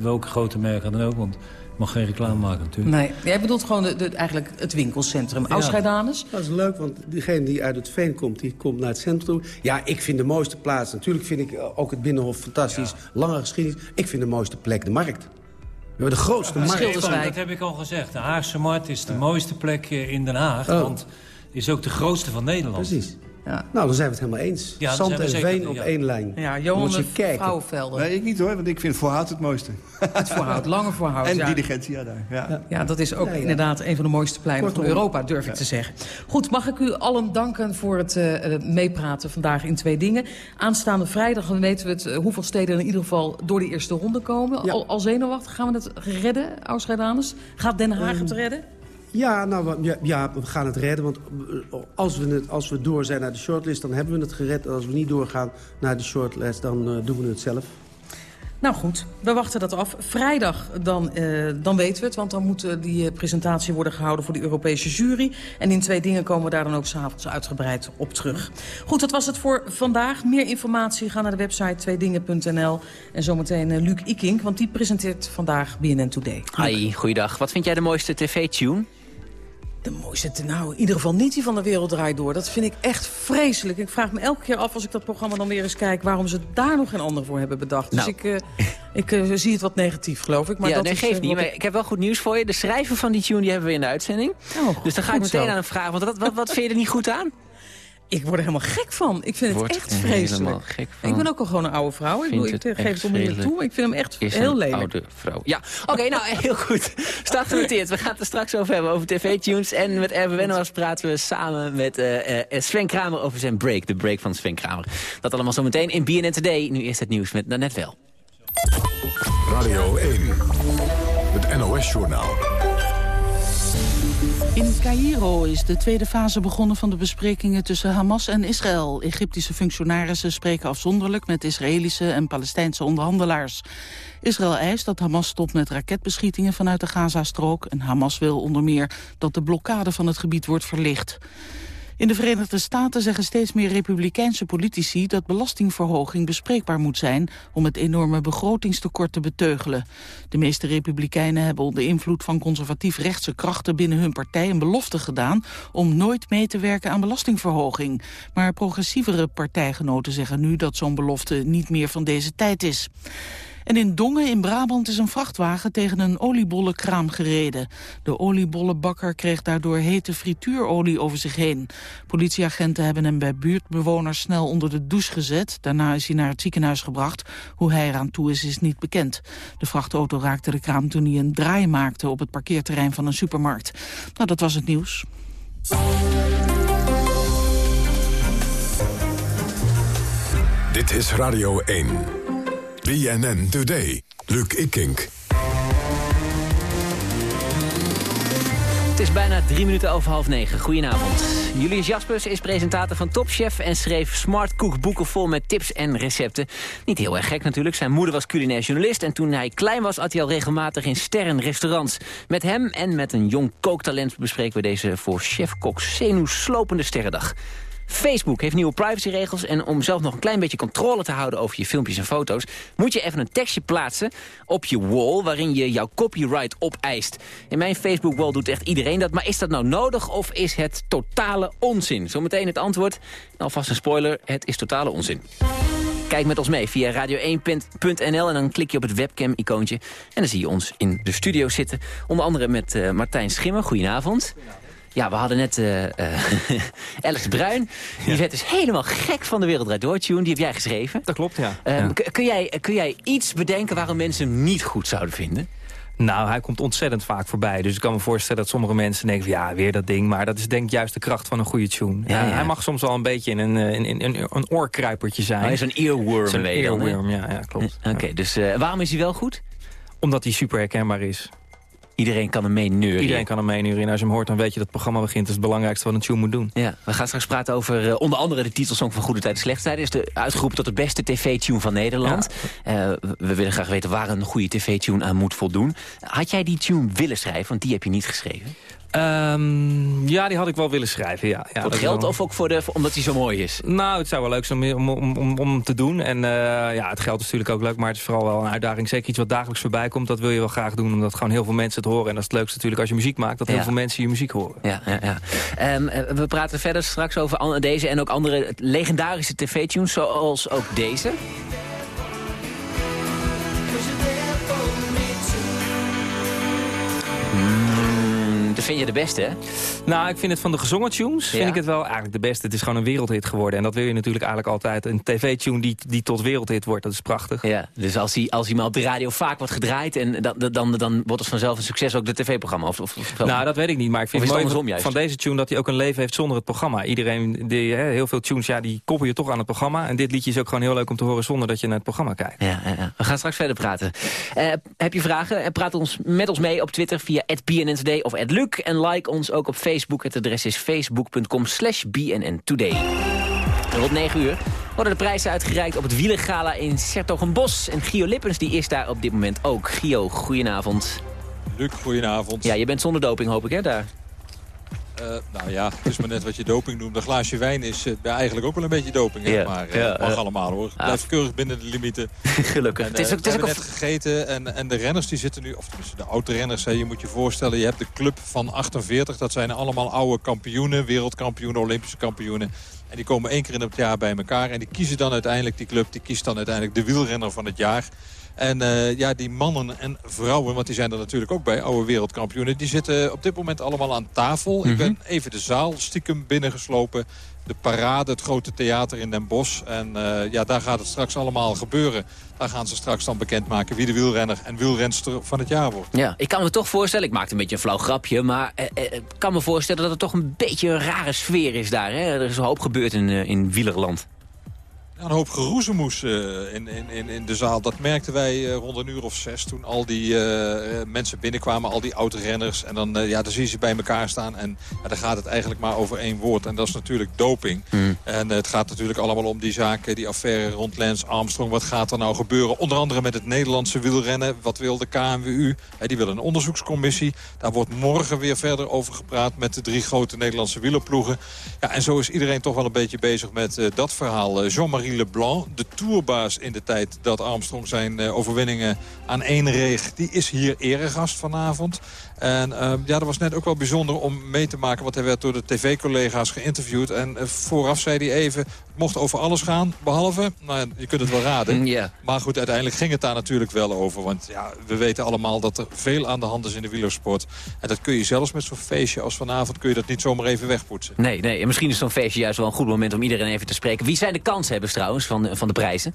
welke grote merken dan ook. Want mag geen reclame maken natuurlijk. Nee, jij bedoelt gewoon de, de, eigenlijk het winkelcentrum. Ja. Ausscheidanus? Dat is leuk, want diegene die uit het Veen komt, die komt naar het centrum. Ja, ik vind de mooiste plaats. Natuurlijk vind ik ook het Binnenhof fantastisch. Ja. Lange geschiedenis. Ik vind de mooiste plek de markt. We hebben de grootste ja, markt. Dat heb ik al gezegd. De Haagse Markt is de mooiste plek in Den Haag. Oh. Want is ook de grootste van Nederland. Precies. Ja. Nou, dan zijn we het helemaal eens. Ja, Zand en zeker, veen op ja. één lijn. Ja, Johan de Vrouwenvelden. Nee, ik niet hoor, want ik vind voorhout het mooiste. Het voorhout, lange voorhout. En ja. diligentia daar. Ja. Ja. dat is ook inderdaad een van de mooiste pleinen Kortom. van Europa, durf ik te zeggen. Goed, mag ik u allen danken voor het uh, meepraten vandaag in twee dingen. Aanstaande vrijdag dan weten we het, uh, hoeveel steden in ieder geval door de eerste ronde komen. Al, al zenuwachtig, gaan we het redden, Ausreidanus? Gaat Den Haag um, het redden? Ja, nou, ja, ja, we gaan het redden. Want als we, het, als we door zijn naar de shortlist, dan hebben we het gered. En als we niet doorgaan naar de shortlist, dan uh, doen we het zelf. Nou goed, we wachten dat af. Vrijdag dan, uh, dan weten we het, want dan moet uh, die presentatie worden gehouden voor de Europese jury. En in twee dingen komen we daar dan ook s'avonds uitgebreid op terug. Goed, dat was het voor vandaag. Meer informatie, ga naar de website tweedingen.nl. En zometeen uh, Luc Ikink, want die presenteert vandaag BNN Today. Hi, goeiedag. Wat vind jij de mooiste tv-tune? De mooiste, nou, in ieder geval niet die van de wereld draait door. Dat vind ik echt vreselijk. Ik vraag me elke keer af als ik dat programma dan weer eens kijk... waarom ze daar nog geen ander voor hebben bedacht. Dus nou. ik, uh, ik uh, zie het wat negatief, geloof ik. Maar ja, dat nee, geeft uh, niet. Maar ik heb wel goed nieuws voor je. De schrijver van die tune die hebben we in de uitzending. Oh, dus dan ga ik meteen aan een vraag. Want wat, wat, wat vind je er niet goed aan? Ik word er helemaal gek van. Ik vind het echt vreselijk. Gek van. Ik ben ook al gewoon een oude vrouw. Ik, bedoel, ik geef het onmiddellijk toe. Ik vind hem echt is heel een lelijk. oude vrouw. Ja, oké, okay, nou heel goed. Staat genoteerd. We gaan het er straks over hebben, over tv-tunes. En met Erwin Wennemars praten we samen met uh, uh, Sven Kramer over zijn break. De break van Sven Kramer. Dat allemaal zometeen in BNN Today. Nu eerst het nieuws met Nanette Wel. Radio 1, het NOS-journaal. In Cairo is de tweede fase begonnen van de besprekingen tussen Hamas en Israël. Egyptische functionarissen spreken afzonderlijk met Israëlische en Palestijnse onderhandelaars. Israël eist dat Hamas stopt met raketbeschietingen vanuit de Gazastrook. En Hamas wil onder meer dat de blokkade van het gebied wordt verlicht. In de Verenigde Staten zeggen steeds meer republikeinse politici dat belastingverhoging bespreekbaar moet zijn om het enorme begrotingstekort te beteugelen. De meeste republikeinen hebben onder invloed van conservatief-rechtse krachten binnen hun partij een belofte gedaan om nooit mee te werken aan belastingverhoging. Maar progressievere partijgenoten zeggen nu dat zo'n belofte niet meer van deze tijd is. En in Dongen in Brabant is een vrachtwagen tegen een oliebollenkraam gereden. De oliebollenbakker kreeg daardoor hete frituurolie over zich heen. Politieagenten hebben hem bij buurtbewoners snel onder de douche gezet. Daarna is hij naar het ziekenhuis gebracht. Hoe hij eraan toe is, is niet bekend. De vrachtauto raakte de kraam toen hij een draai maakte op het parkeerterrein van een supermarkt. Nou, dat was het nieuws. Dit is Radio 1. BNN Today. Luc Ikink. Het is bijna drie minuten over half negen. Goedenavond. Julius Jaspers is presentator van Top Chef... en schreef Smart Cook boeken vol met tips en recepten. Niet heel erg gek natuurlijk. Zijn moeder was culinair journalist... en toen hij klein was at hij al regelmatig in sterrenrestaurants. Met hem en met een jong kooktalent bespreken we deze voor chef-kok zenuwslopende sterrendag. Facebook heeft nieuwe privacyregels en om zelf nog een klein beetje controle te houden over je filmpjes en foto's, moet je even een tekstje plaatsen op je wall waarin je jouw copyright opeist. In mijn Facebook wall doet echt iedereen dat, maar is dat nou nodig of is het totale onzin? Zometeen het antwoord, alvast een spoiler, het is totale onzin. Kijk met ons mee via radio1.nl en dan klik je op het webcam-icoontje. En dan zie je ons in de studio zitten. Onder andere met uh, Martijn Schimmer. Goedenavond. Ja, we hadden net uh, uh, Alice Bruin. Die werd dus helemaal gek van de Wereld Door tune. Die heb jij geschreven. Dat klopt, ja. Uh, ja. Kun, jij, kun jij iets bedenken waarom mensen hem niet goed zouden vinden? Nou, hij komt ontzettend vaak voorbij. Dus ik kan me voorstellen dat sommige mensen denken... van ja, weer dat ding. Maar dat is denk ik juist de kracht van een goede tune. Ja, ja. Hij mag soms wel een beetje in een, in, in, een oorkruipertje zijn. Hij is een earworm. Zo'n earworm, ja, ja, klopt. Oké, okay, dus uh, waarom is hij wel goed? Omdat hij super herkenbaar is. Iedereen kan hem meeneuren. Iedereen kan hem meeneuren. En als je hem hoort, dan weet je dat het programma begint. Dat is het belangrijkste wat een tune moet doen. Ja, we gaan straks praten over uh, onder andere de titelsong van Goede Tijden Slechte Tijden. Is de uitgeroepen tot de beste tv-tune van Nederland. Ja. Uh, we willen graag weten waar een goede tv-tune aan moet voldoen. Had jij die tune willen schrijven? Want die heb je niet geschreven. Um, ja, die had ik wel willen schrijven, ja. ja voor het geld of ook voor de, omdat hij zo mooi is? Nou, het zou wel leuk zijn om, om, om, om te doen. En uh, ja, het geld is natuurlijk ook leuk, maar het is vooral wel een uitdaging. Zeker iets wat dagelijks voorbij komt, dat wil je wel graag doen. Omdat gewoon heel veel mensen het horen. En dat is het leukste natuurlijk als je muziek maakt, dat heel veel mensen je muziek horen. Ja, ja, ja. Um, we praten verder straks over deze en ook andere legendarische tv-tunes, zoals ook deze. Vind je de beste, hè? Nou, ik vind het van de gezongen tunes vind ik het wel eigenlijk de beste. Het is gewoon een wereldhit geworden. En dat wil je natuurlijk eigenlijk altijd. Een tv-tune die, die tot wereldhit wordt, dat is prachtig. Ja, dus als hij, als hij maar op de radio vaak wordt gedraaid... En dan, dan, dan wordt het vanzelf een succes, ook de tv-programma? Of, of, nou, dat weet ik niet. Maar ik vind het mooi van deze tune dat hij ook een leven heeft zonder het programma. Iedereen, die, hè, heel veel tunes, ja, die koppel je toch aan het programma. En dit liedje is ook gewoon heel leuk om te horen zonder dat je naar het programma kijkt. Ja, ja, ja. We gaan straks verder praten. Uh, heb je vragen? Praat ons, met ons mee op Twitter via @bnntoday of @luc en like ons ook op Facebook. Het adres is facebook.com slash bnntoday. Rond 9 uur worden de prijzen uitgereikt op het wielengala in Sertogenbos. En Gio Lippens die is daar op dit moment ook. Gio, goedenavond. Luc, goedenavond. Ja, je bent zonder doping hoop ik hè daar? Uh, nou ja, het is maar net wat je doping noemt. Een glaasje wijn is uh, eigenlijk ook wel een beetje doping. Hè? maar ja, mag allemaal hoor. Ah. Blijf keurig binnen de limieten. Gelukkig. En, het is ook, het is ook net gegeten en, en de renners die zitten nu... of tenminste de oude renners, je moet je voorstellen... je hebt de club van 48, dat zijn allemaal oude kampioenen... wereldkampioenen, Olympische kampioenen. En die komen één keer in het jaar bij elkaar. En die kiezen dan uiteindelijk, die club, die kiest dan uiteindelijk de wielrenner van het jaar... En uh, ja, die mannen en vrouwen, want die zijn er natuurlijk ook bij, oude wereldkampioenen... die zitten op dit moment allemaal aan tafel. Ik mhm. ben even de zaal stiekem binnengeslopen. De parade, het grote theater in Den Bosch. En uh, ja, daar gaat het straks allemaal gebeuren. Daar gaan ze straks dan bekendmaken wie de wielrenner en wielrenster van het jaar wordt. Ja, ik kan me toch voorstellen, ik maakte een beetje een flauw grapje... maar eh, eh, ik kan me voorstellen dat het toch een beetje een rare sfeer is daar. Hè? Er is een hoop gebeurd in, in wielerland een hoop geroezemoes uh, in, in, in de zaal. Dat merkten wij uh, rond een uur of zes toen al die uh, mensen binnenkwamen. Al die oud-renners. En dan, ja, dan zie je ze bij elkaar staan. En ja, dan gaat het eigenlijk maar over één woord. En dat is natuurlijk doping. Mm. En het gaat natuurlijk allemaal om die zaken, die affaire rond Lance Armstrong. Wat gaat er nou gebeuren? Onder andere met het Nederlandse wielrennen. Wat wil de KNWU? die wil een onderzoekscommissie. Daar wordt morgen weer verder over gepraat met de drie grote Nederlandse wielerploegen. Ja, en zo is iedereen toch wel een beetje bezig met dat verhaal. Jean-Marie Leblanc, de tourbaas in de tijd dat Armstrong zijn uh, overwinningen aan één reeg. Die is hier eregast vanavond. En uh, ja, dat was net ook wel bijzonder om mee te maken. Want hij werd door de tv-collega's geïnterviewd. En uh, vooraf zei hij even, het mocht over alles gaan. Behalve, nou, je kunt het wel raden. Yeah. Maar goed, uiteindelijk ging het daar natuurlijk wel over. Want ja, we weten allemaal dat er veel aan de hand is in de wielersport. En dat kun je zelfs met zo'n feestje als vanavond... kun je dat niet zomaar even wegpoetsen. Nee, nee. En misschien is zo'n feestje juist wel een goed moment om iedereen even te spreken. Wie zijn de kanshebbers trouwens van, van de prijzen?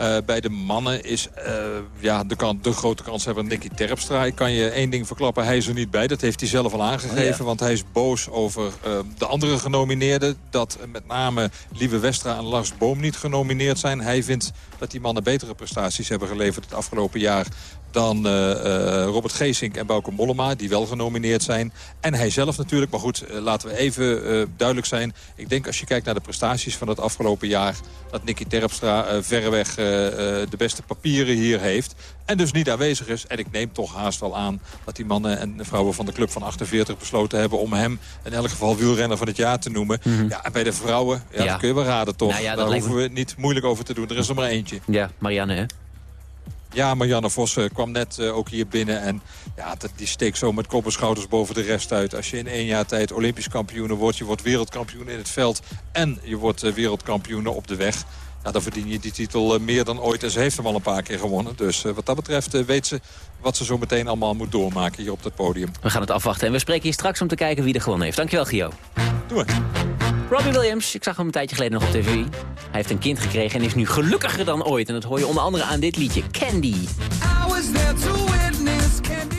Uh, bij de mannen is uh, ja, de, kan, de grote kans hebben Nicky Terpstra. Ik kan je één ding verklappen, hij is er niet bij. Dat heeft hij zelf al aangegeven, oh, ja. want hij is boos over uh, de andere genomineerden. Dat met name Lieve Westra en Lars Boom niet genomineerd zijn. Hij vindt dat die mannen betere prestaties hebben geleverd het afgelopen jaar dan uh, uh, Robert Geesink en Bauke Mollema, die wel genomineerd zijn. En hij zelf natuurlijk. Maar goed, uh, laten we even duidelijk zijn. Ik denk als je kijkt naar de prestaties van het afgelopen jaar... dat Nicky Terpstra verreweg de beste papieren hier heeft. En dus niet aanwezig is. En ik neem toch haast wel aan dat die mannen en vrouwen van de club van 48 besloten hebben... om hem in elk geval wielrenner van het jaar te noemen. Mm -hmm. Ja, en bij de vrouwen, ja, ja. dat kun je wel raden toch. Nou ja, Daar hoeven we niet moeilijk over te doen. Er is er maar eentje. Ja, Marianne hè? Ja, Marianne Vos kwam net uh, ook hier binnen. En ja, die steekt zo met kop en schouders boven de rest uit. Als je in één jaar tijd Olympisch kampioen wordt... je wordt wereldkampioen in het veld en je wordt uh, wereldkampioen op de weg... Ja, dan verdien je die titel meer dan ooit. En ze heeft hem al een paar keer gewonnen. Dus wat dat betreft weet ze wat ze zo meteen allemaal moet doormaken hier op het podium. We gaan het afwachten. En we spreken hier straks om te kijken wie er gewonnen heeft. Dankjewel, Gio. Doe het. Robbie Williams, ik zag hem een tijdje geleden nog op tv. Hij heeft een kind gekregen en is nu gelukkiger dan ooit. En dat hoor je onder andere aan dit liedje, Candy. Candy's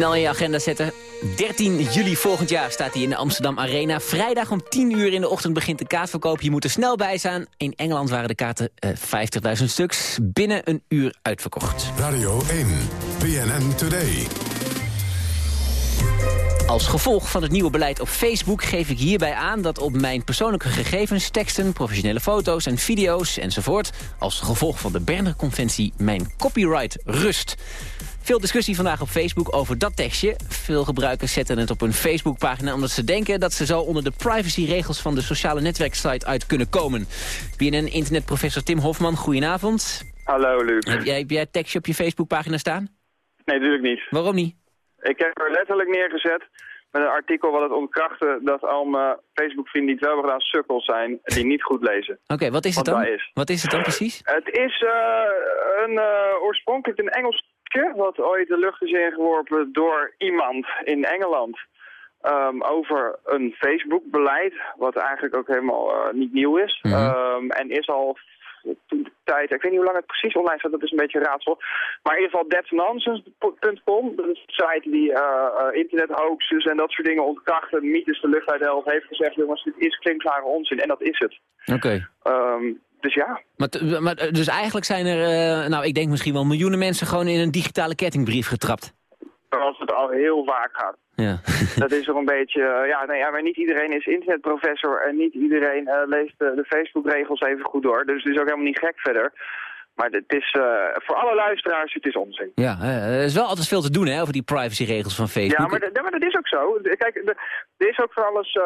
Snel in je agenda zetten. 13 juli volgend jaar staat hij in de Amsterdam Arena. Vrijdag om 10 uur in de ochtend begint de kaartverkoop. Je moet er snel bij zijn. In Engeland waren de kaarten uh, 50.000 stuks. Binnen een uur uitverkocht. Radio 1, BNN Today. Als gevolg van het nieuwe beleid op Facebook geef ik hierbij aan dat op mijn persoonlijke gegevens, teksten, professionele foto's en video's enzovoort, als gevolg van de Berner Conventie mijn copyright rust. Veel discussie vandaag op Facebook over dat tekstje. Veel gebruikers zetten het op hun Facebookpagina omdat ze denken dat ze zo onder de privacyregels van de sociale netwerksite uit kunnen komen. BNN-internetprofessor Tim Hofman, goedenavond. Hallo Luc. Heb jij, heb jij het tekstje op je Facebookpagina staan? Nee, natuurlijk niet. Waarom niet? Ik heb er letterlijk neergezet met een artikel wat het ontkrachtte dat al mijn Facebook-vrienden die het wel hebben gedaan sukkels zijn die niet goed lezen. Oké, wat is het dan? Wat is het dan precies? Het is uh, een, uh, oorspronkelijk een Engels wat ooit de lucht is ingeworpen door iemand in Engeland. Um, over een Facebook-beleid, wat eigenlijk ook helemaal uh, niet nieuw is. Mm -hmm. um, en is al de tijd, ik weet niet hoe lang het precies online staat, dat is een beetje een raadsel. Maar in ieder geval that'snonsense.com, dat is een site die uh, uh, internethoaxes en dat soort dingen ontkrachten, mythes de lucht uit de helft, heeft gezegd, jongens, dit is klinkklare onzin. En dat is het. Oké. Okay. Um, dus ja. Maar, maar, dus eigenlijk zijn er, uh, nou ik denk misschien wel miljoenen mensen gewoon in een digitale kettingbrief getrapt. Zoals het al heel vaak gaat. Ja. dat is er een beetje, uh, ja, nee, ja, maar niet iedereen is internetprofessor en niet iedereen uh, leest de, Facebook-regels even goed door. Dus het is ook helemaal niet gek verder. Maar het is, voor alle luisteraars, het is onzin. Ja, er is wel altijd veel te doen hè, over die privacyregels van Facebook. Ja, maar, maar dat is ook zo. Kijk, er is ook voor alles,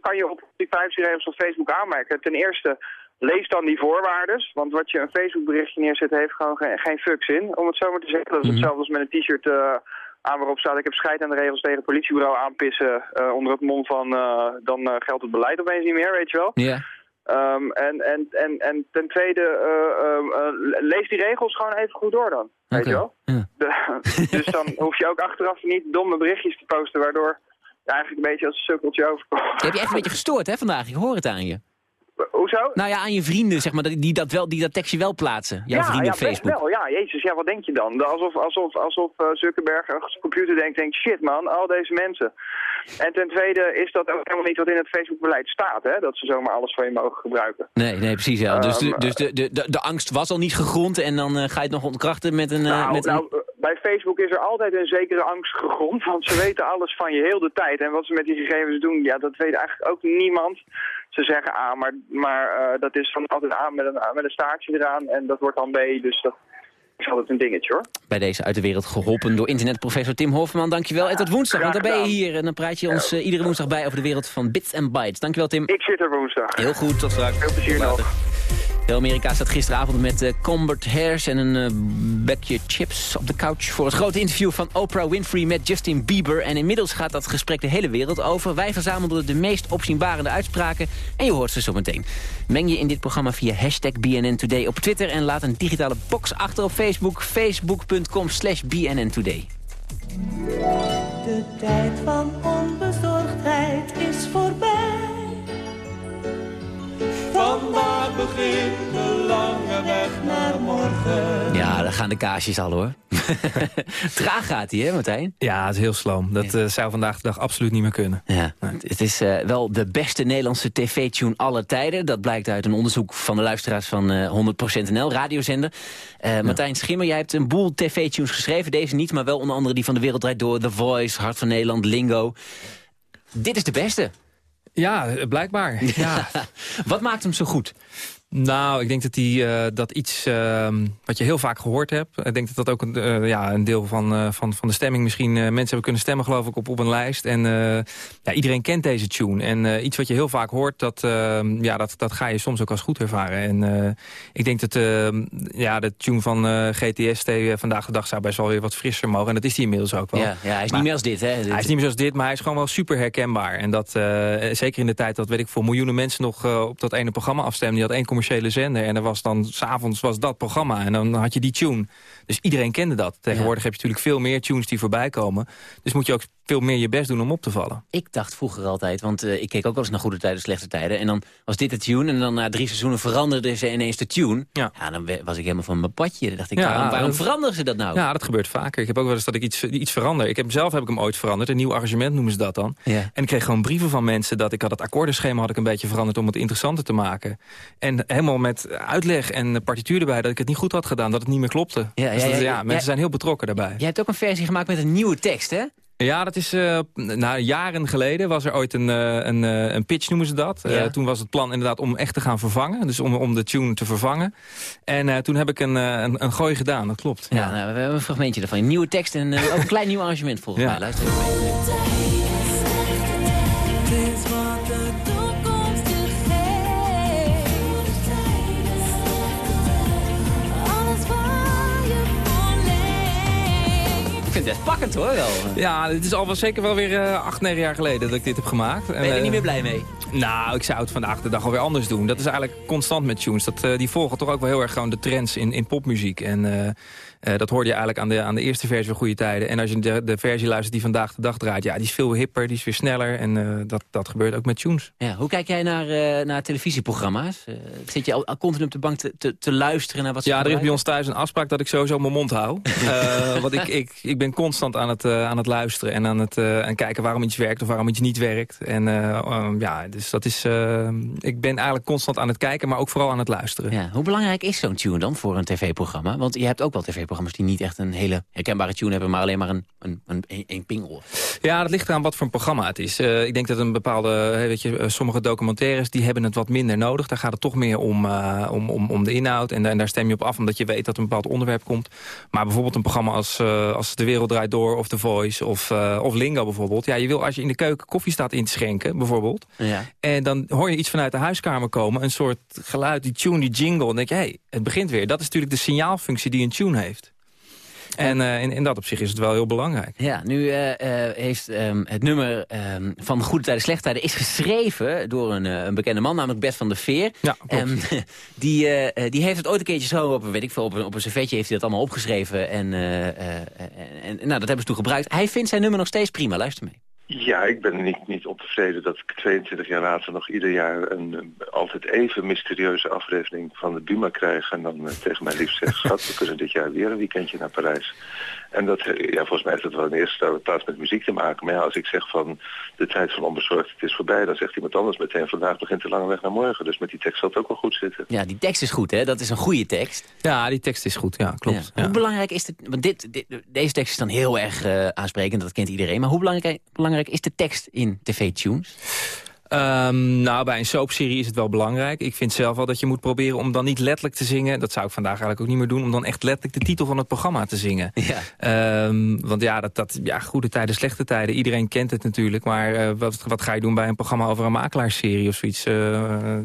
kan je op die privacyregels van Facebook aanmerken. Ten eerste, lees dan die voorwaarden. Want wat je een Facebook berichtje neerzet heeft gewoon geen, geen fucks in. Om het zo maar te zeggen. Dat is hetzelfde als met een t-shirt uh, aan waarop staat... ik heb scheid aan de regels tegen het politiebureau aanpissen... Uh, onder het mom van uh, dan geldt het beleid opeens niet meer, weet je wel. Ja. Um, en, en, en, en ten tweede, lees die regels gewoon even goed door dan. Weet okay. je wel? De, dus dan hoef je ook achteraf niet domme berichtjes te posten... waardoor je eigenlijk een beetje als een sukkeltje overkomt. Je hebt je echt een beetje gestoord hè vandaag, ik hoor het aan je. Hoezo? Nou ja, aan je vrienden, zeg maar, die dat, wel, die dat tekstje wel plaatsen. Jouw ja, vrienden ja, op Facebook. wel. Ja, jezus, ja, wat denk je dan? Alsof, alsof, alsof uh, Zuckerberg aan zijn computer denkt, denkt, shit man, al deze mensen. En ten tweede is dat ook helemaal niet wat in het Facebook-beleid staat, hè? Dat ze zomaar alles van je mogen gebruiken. Nee, nee, precies, ja. Dus, de, Um, dus de, de, de, de angst was al niet gegrond en dan uh, ga je het nog ontkrachten met een... Uh, nou, met nou, bij Facebook is er altijd een zekere angst gegrond, want ze weten alles van je heel de tijd. En wat ze met die gegevens doen, ja, dat weet eigenlijk ook niemand. Ze zeggen A, maar, maar uh, dat is van altijd A met een, met een staartje eraan en dat wordt dan B, dus dat is altijd een dingetje hoor. Bij deze uit de wereld geholpen door internetprofessor Tim Hofman. Dankjewel. En tot woensdag, want dan ben je hier en dan praat je ons uh, iedere woensdag bij over de wereld van bits en bytes. Dankjewel Tim. Ik zit er woensdag. Heel goed, tot straks. Veel plezier nog. Heel Amerika staat gisteravond met uh, Combert Hairs en een uh, bekje chips op de couch... voor het grote interview van Oprah Winfrey met Justin Bieber. En inmiddels gaat dat gesprek de hele wereld over. Wij verzamelden de meest opzienbarende uitspraken en je hoort ze zo meteen. Meng je in dit programma via hashtag BNN Today op Twitter... en laat een digitale box achter op Facebook. Facebook.com slash BNN Today. De tijd van begint de lange weg naar morgen. Ja, daar gaan de kaasjes al hoor. Traag gaat hij, hè Martijn? Ja, het is heel sloom. Dat uh, zou vandaag de dag absoluut niet meer kunnen. Ja, het is uh, wel de beste Nederlandse tv-tune aller tijden. Dat blijkt uit een onderzoek van de luisteraars van uh, 100% NL, radiozender. Ja. Martijn Schimmer, jij hebt een boel tv-tunes geschreven. Deze niet, maar wel onder andere die van De Wereld Draait Door, The Voice, Hart van Nederland, Lingo. Dit is de beste. Ja, blijkbaar. Ja. Wat maakt hem zo goed? Nou, ik denk dat die, uh, dat iets uh, wat je heel vaak gehoord hebt... ik denk dat dat ook een, uh, ja, een deel van, uh, van, van de stemming misschien... mensen hebben kunnen stemmen geloof ik op, op een lijst. En ja, iedereen kent deze tune. En iets wat je heel vaak hoort, dat, ehm, ja, dat, dat ga je soms ook als goed ervaren. En ik denk dat ehm, ja, de tune van GTST vandaag de dag zou best wel weer wat frisser mogen. En dat is die inmiddels ook wel. Ja, ja hij is maar, niet meer als dit, hè? Hij is niet meer als dit, maar hij is gewoon wel super herkenbaar. En dat, zeker in de tijd dat, weet ik voor miljoenen mensen nog op dat ene programma afstemden. Die had één commerciële zender. En er was dan, s'avonds was dat programma. En dan had je die tune. Dus iedereen kende dat. Tegenwoordig ja. heb je natuurlijk veel meer tunes die voorbij komen. Dus moet je ook veel meer je best doen om op te vallen. Ik dacht vroeger altijd, want uh, ik keek ook wel eens naar goede tijden, slechte tijden. En dan was dit de tune en dan na drie seizoenen veranderde ze ineens de tune. Ja. ja dan was ik helemaal van mijn padje. Dan dacht ik, ja, waarom, waarom veranderen ze dat nou? Ja, dat gebeurt vaker. Ik heb ook wel eens dat ik iets, iets verander. Ik heb, zelf heb ik hem ooit veranderd. Een nieuw arrangement noemen ze dat dan. Ja. En ik kreeg gewoon brieven van mensen dat ik had het akkoordenschema had ik een beetje veranderd om het interessanter te maken. En helemaal met uitleg en partituur erbij dat ik het niet goed had gedaan, dat het niet meer klopte. Ja, dus ja, mensen zijn heel betrokken daarbij. Je hebt ook een versie gemaakt met een nieuwe tekst, hè? Ja, dat is uh, nou, jaren geleden was er ooit een, uh, een, uh, een pitch, noemen ze dat. toen was het plan inderdaad om echt te gaan vervangen. Dus om, om de tune te vervangen. En toen heb ik een, een, een gooi gedaan, dat klopt. Ja, Nou, we hebben een fragmentje ervan. Een nieuwe tekst en ook een klein nieuw arrangement volgens mij. Luister even mee. Vind het pakkend hoor wel. Ja, het is al wel zeker wel weer uh, acht, negen jaar geleden dat ik dit heb gemaakt. Ben je er niet eh, meer blij mee? Nou, ik zou het vandaag de dag alweer anders doen. Dat is eigenlijk constant met tunes. Dat, uh, die volgen toch ook wel heel erg gewoon de trends in, in popmuziek. En uh, dat hoorde je eigenlijk aan de, aan de eerste versie van Goede Tijden. En als je de, de versie luistert die vandaag de dag draait... ja, die is veel hipper, die is weer sneller. En uh, dat, dat gebeurt ook met tunes. Ja, hoe kijk jij naar, uh, naar televisieprogramma's? zit je al, al continu op de bank te, te, te luisteren naar wat ze Ja, er is bij ons thuis een afspraak dat ik sowieso mijn mond hou. want ik, ik, ik ben constant aan het, aan het luisteren en aan het en kijken waarom iets werkt of waarom iets niet werkt. En um, ja, dus dat is... ik ben eigenlijk constant aan het kijken, maar ook vooral aan het luisteren. Ja, hoe belangrijk is zo'n tune dan voor een tv-programma? Want je hebt ook wel tv programma's die niet echt een hele herkenbare tune hebben... maar alleen maar een, een, een, een pingel. Ja, dat ligt eraan wat voor een programma het is. Uh, ik denk dat een bepaalde, weet je, eh, sommige documentaires... die hebben het wat minder nodig. Daar gaat het toch meer om, uh, om, om, om de inhoud. En, en, daar stem je op af omdat je weet dat een bepaald onderwerp komt. Maar bijvoorbeeld een programma als, uh, als De Wereld Draait Door... of The Voice of, of Lingo bijvoorbeeld. Ja, je wil als je in de keuken koffie staat in te schenken, bijvoorbeeld... Ja. en dan hoor je iets vanuit de huiskamer komen... een soort geluid, die tune, die jingle... en dan denk je, hé, hey, het begint weer. Dat is natuurlijk de signaalfunctie die een tune heeft. En uh, in, in, dat opzicht is het wel heel belangrijk. Ja, nu uh, heeft um, het nummer um, van Goede Tijden, Slechte Tijden... is geschreven door een, een bekende man, namelijk Bert van der Veer. Ja, um, die, die heeft het ooit een keertje zo op, weet ik veel, op, een, op een servetje heeft hij dat allemaal opgeschreven. En, en, en nou, dat hebben ze toen gebruikt. Hij vindt zijn nummer nog steeds prima. Luister mee. Ja, ik ben niet, niet ontevreden dat ik 22 jaar later nog ieder jaar een, altijd even mysterieuze afrekening van de Duma krijg. En dan uh, tegen mijn lief zeg, schat, we kunnen dit jaar weer een weekendje naar Parijs. En dat, eh, ja, volgens mij heeft het wel in eerste plaats met muziek te maken. Maar ja, als ik zeg van de tijd van onbezorgd, het is voorbij, dan zegt iemand anders meteen vandaag begint de lange weg naar morgen. Dus met die tekst zal het ook wel goed zitten. Ja, die tekst is goed, hè? Dat is een goede tekst. Ja, die tekst is goed, ja, klopt. Ja. Hoe belangrijk is het, want dit, dit, deze tekst is dan heel erg uh, aansprekend, dat kent iedereen. Maar hoe belangrijk, belangrijk is de tekst in tv-tunes? Um, nou, bij een soapserie is het wel belangrijk. Ik vind zelf wel dat je moet proberen om dan niet letterlijk te zingen. Dat zou ik vandaag eigenlijk ook niet meer doen. Om dan echt letterlijk de titel van het programma te zingen. Ja. Um, want ja, dat, dat, ja, goede tijden, slechte tijden. Iedereen kent het natuurlijk. Maar uh, wat, wat ga je doen bij een programma over een makelaarsserie of zoiets? Uh,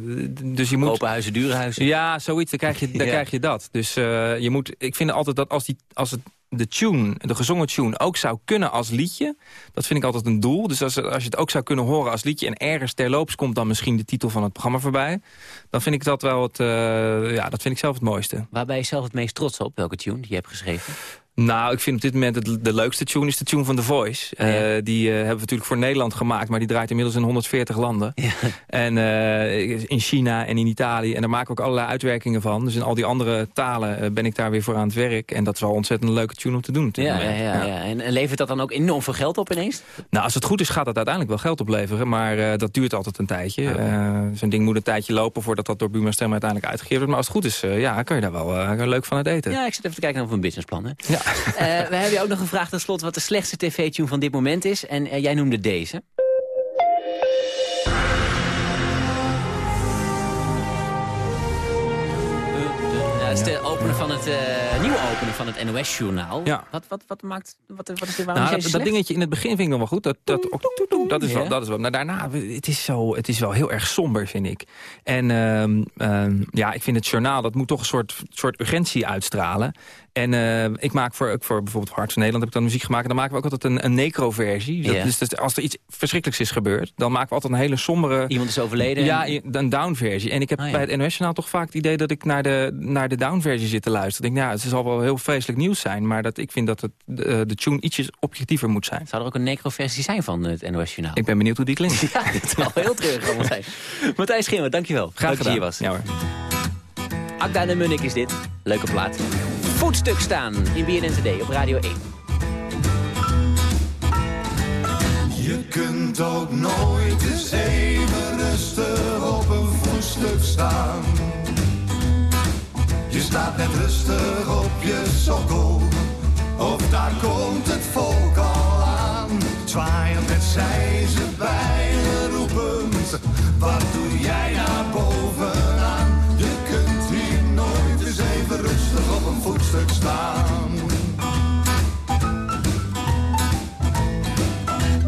dus je moet... Open huizen, dure huizen. Ja, zoiets. Dan krijg je, dan ja. krijg je dat. Dus uh, je moet, ik vind altijd dat als, die, als het de tune, de gezongen tune, ook zou kunnen als liedje. Dat vind ik altijd een doel. Dus als, als je het ook zou kunnen horen als liedje... en ergens terloops komt dan misschien de titel van het programma voorbij... dan vind ik dat wel het, uh, ja, dat vind ik zelf het mooiste. Waar ben je zelf het meest trots op, welke tune die je hebt geschreven? Nou, ik vind op dit moment het, de leukste tune is de tune van The Voice. Ja. Uh, die uh, hebben we natuurlijk voor Nederland gemaakt, maar die draait inmiddels in 140 landen. Ja. En uh, in China en in Italië. En daar maken we ook allerlei uitwerkingen van. Dus in al die andere talen ben ik daar weer voor aan het werk. En dat is wel ontzettend een leuke tune om te doen. Ja, ja, ja, ja, En levert dat dan ook enorm veel geld op ineens? Nou, als het goed is gaat dat uiteindelijk wel geld opleveren. Maar dat duurt altijd een tijdje. Okay. Zo'n ding moet een tijdje lopen voordat dat door Buma Stem uiteindelijk uitgegeven wordt. Maar als het goed is, ja, kan je daar wel leuk van het eten. Ja, ik zit even te kijken naar een businessplan. Hè? Ja. Uh, we hebben je ook nog gevraagd tenslotte wat de slechtste tv-tune van dit moment is. En uh, jij noemde deze. is de opener van het, uh, nieuwe opener van het NOS-journaal. Ja. Wat, wat, wat, maakt, wat, wat is dit, waarom nou, dat, dat, dingetje in het begin vind ik nog wel goed. Dat, dat, dat is wel, dat is wel. Maar daarna, het is, zo, het is wel heel erg somber, vind ik. En uh, uh, ja, ik vind het journaal, dat moet toch een soort, soort urgentie uitstralen. En uh, ik maak voor, voor bijvoorbeeld Hart van Nederland heb ik dan muziek gemaakt. En dan maken we ook altijd een, een necro-versie. Yeah. Dus, dus als er iets verschrikkelijks is gebeurd, dan maken we altijd een hele sombere... Iemand is overleden? Ja, een down-versie. En ik heb oh, ja. bij het NOS-journaal toch vaak het idee dat ik naar de, naar de down-versie zit te luisteren. Ik denk, nou, het zal wel heel vreselijk nieuws zijn. Maar dat, ik vind dat het, de, de tune ietsjes objectiever moet zijn. Zou er ook een necroversie zijn van het NOS Journaal? Ik ben benieuwd hoe die klinkt. ja, het is wel heel treurig allemaal zijn. Matthijs Schimmer, dankjewel. Graag dat je hier was. Ja hoor. Akda en Munnik is dit. Leuke plaat. Voetstuk staan in BNN Today op Radio 1. Je kunt ook nooit eens even rustig op een voetstuk staan. Je staat net rustig op je sokkel, of daar komt het volk al aan. Zwaaiend met zij ze bijlen roepend, wat doe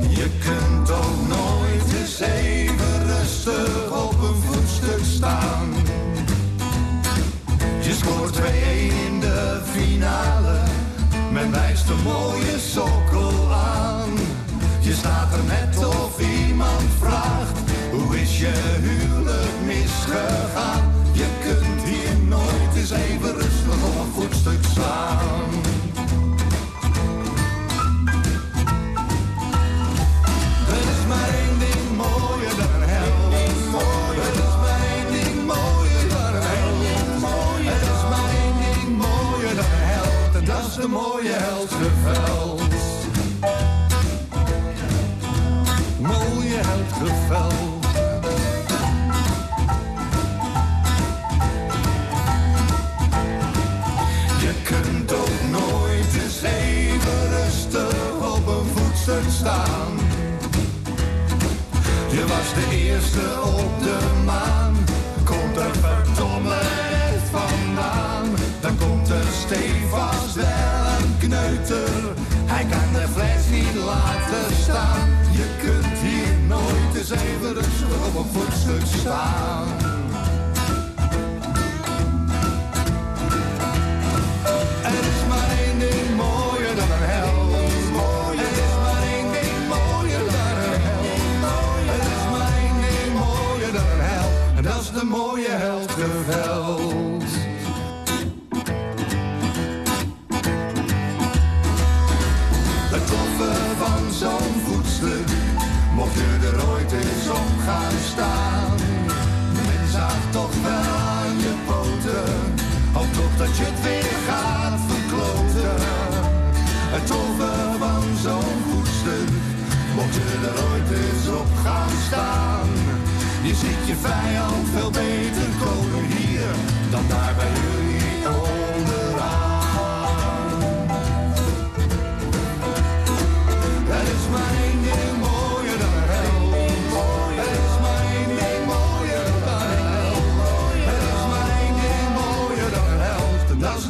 Je kunt ook nooit eens even rustig op een voetstuk staan. Je scoort 2-1 in de finale, men wijst een mooie sokkel aan. Je staat er net of iemand vraagt, hoe is je huwelijk misgegaan? Je kunt hier nooit eens even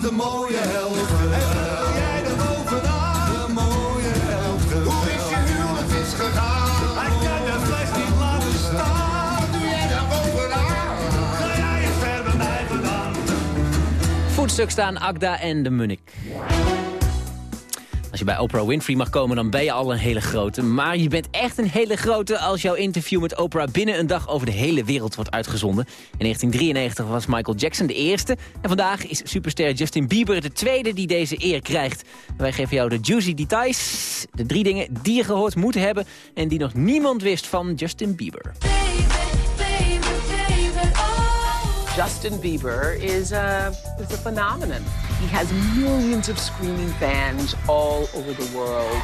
de mooie held. En wil jij er bovenaan? De mooie held. Hoe is je huwelijk is gegaan? Hij kan de fles niet laten staan. Doe jij daar bovenaan? Ga jij ver bij mij vandaan? Voetstuk staan Agda en de Munnik. Als je bij Oprah Winfrey mag komen, dan ben je al een hele grote. Maar je bent echt een hele grote als jouw interview met Oprah binnen een dag over de hele wereld wordt uitgezonden. In 1993 was Michael Jackson de eerste. En vandaag is superster Justin Bieber de tweede die deze eer krijgt. Wij geven jou de juicy details. De drie dingen die je gehoord moet hebben en die nog niemand wist van Justin Bieber. Justin Bieber is a, is a phenomenon. He has millions of screaming fans all over the world.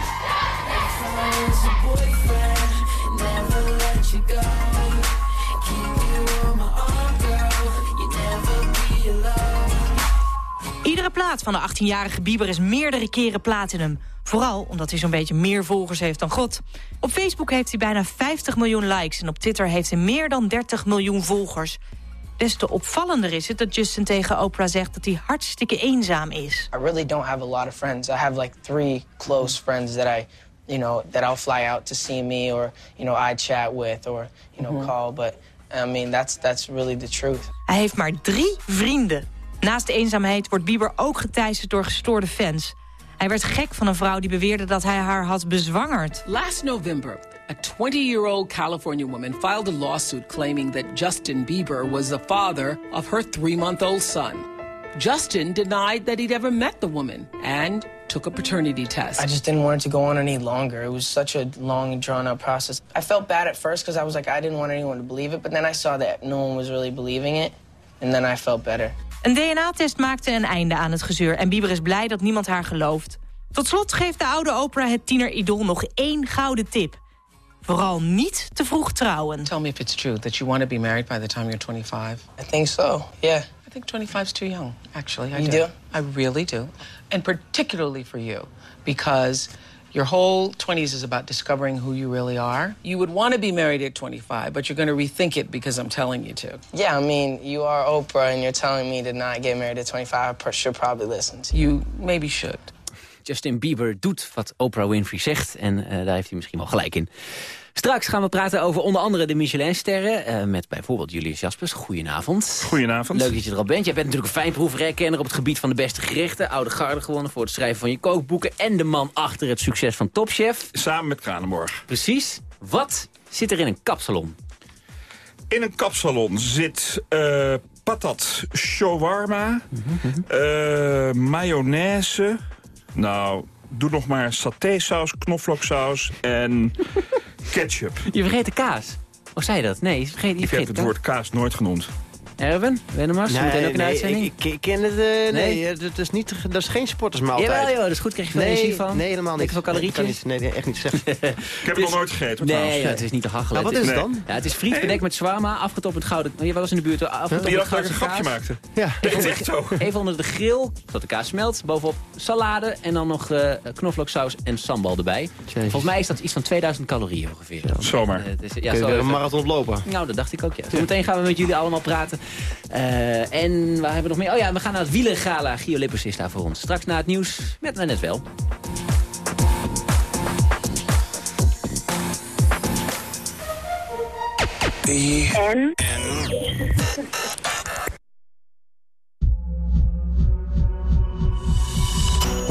Iedere plaat van de 18-jarige Bieber is meerdere keren platinum. Vooral omdat hij zo'n beetje meer volgers heeft dan God. Op Facebook heeft hij bijna 50 miljoen likes... en op Twitter heeft hij meer dan 30 miljoen volgers. Des te opvallender is het dat Justin tegen Oprah zegt... dat hij hartstikke eenzaam is. I really don't have a lot of friends. I have like three close friends that I, you know, that I'll fly out to see me or, you know, I chat with or, you know, Mhm. call. But I mean, that's that's really the truth. Hij heeft maar drie vrienden. Naast de eenzaamheid wordt Bieber ook geteisterd door gestoorde fans. Hij werd gek van een vrouw die beweerde dat hij haar had bezwangerd. Last November, a 20-year-old California woman filed a lawsuit claiming that Justin Bieber was the father of her three-month-old son. Justin denied that he'd ever met the woman and took a paternity test. I just didn't want it to go on any longer. It was such a long and drawn out process. I felt bad at first because I was like, I didn't want anyone to believe it. But then I saw that no one was really believing it. And then I felt better. Een DNA-test maakte een einde aan het gezeur en Bieber is blij dat niemand haar gelooft. Tot slot geeft de oude Oprah het tiener-idool nog één gouden tip. Vooral niet te vroeg trouwen. Tell me if it's true that you want to be married by the time you're 25. I think so, yeah. I think 25 is too young, actually. I You do. do? I really do. And particularly for you, because your whole 20s is about discovering who you really are. You would want to be married at 25, but you're going to rethink it because I'm telling you to. Yeah, I mean, you are Oprah and you're telling me to not get married at 25. I should probably listen to you. You maybe should. Justin Bieber doet wat Oprah Winfrey zegt. En eh, daar heeft hij misschien wel gelijk in. Straks gaan we praten over onder andere de Michelinsterren. eh met bijvoorbeeld Julius Jaspers. Goedenavond. Goedenavond. Leuk dat je er al bent. Jij bent natuurlijk een fijnproeverkenner op het gebied van de beste gerechten. Oude garde gewonnen voor het schrijven van je kookboeken. En de man achter het succes van Topchef. Samen met Kranenborg. Precies. Wat zit er in een kapsalon? In een kapsalon zit eh, patat shawarma, eh, mayonaise. Nou, doe nog maar satésaus, knoflooksaus en ketchup. Je vergeet de kaas. Of zei je dat? Nee, je vergeet, je Ik heb het woord kaas nooit genoemd. Erwin, Wennemars, Nee, meteen ook een nee, uitzending? ik, ik ken het, eh, nee, Nee? eh, dat, is niet, dat is geen sportersmaaltijd. Jawel, joh, dat is goed. Krijg je veel nee, energie van? Nee, helemaal niet. Lekker veel calorietjes? kan niet. Nee, nee, echt niet slecht. Ik heb het nog nooit gegeten, Nee, ja, het is niet te hachelen. Nou, wat is het dan? Ja, het is friet bedekt met shawarma, afgetopt met gouden... Je was in de buurt, hoor, afgetopt Je met dacht dat ik gouden een grapje maakte. Ja. Is echt zo. Even onder de grill, tot de kaas smelt. Bovenop salade en dan nog eh knoflooksaus en sambal erbij. Volgens mij is dat iets van 2000 calorieën ongeveer. Zomaar. Eh, het is- Kun ja, je een even- marathon lopen? Nou, dat dacht ik ook, ja. Zometeen gaan we met jullie allemaal praten. Eh, en waar hebben we nog meer? Oh ja, we gaan naar het wielergala. Gio Lippers is daar voor ons. Straks na het nieuws met net wel. En?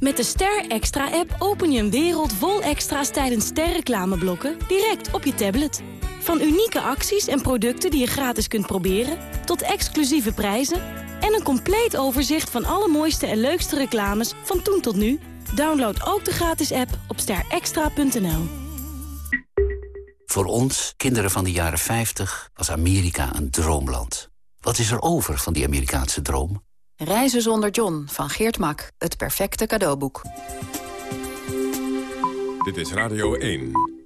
Met de Ster Extra-app open je een wereld vol extra's tijdens sterreclameblokken direct op je tablet. Van unieke acties en producten die je gratis kunt proberen, tot exclusieve prijzen en een compleet overzicht van alle mooiste en leukste reclames van toen tot nu. Download ook de gratis app op sterextra.nl. Voor ons, kinderen van de jaren 50, was Amerika een droomland. Wat is er over van die Amerikaanse droom? Reizen zonder John van Geert Mak. Het perfecte cadeauboek. Dit is Radio 1.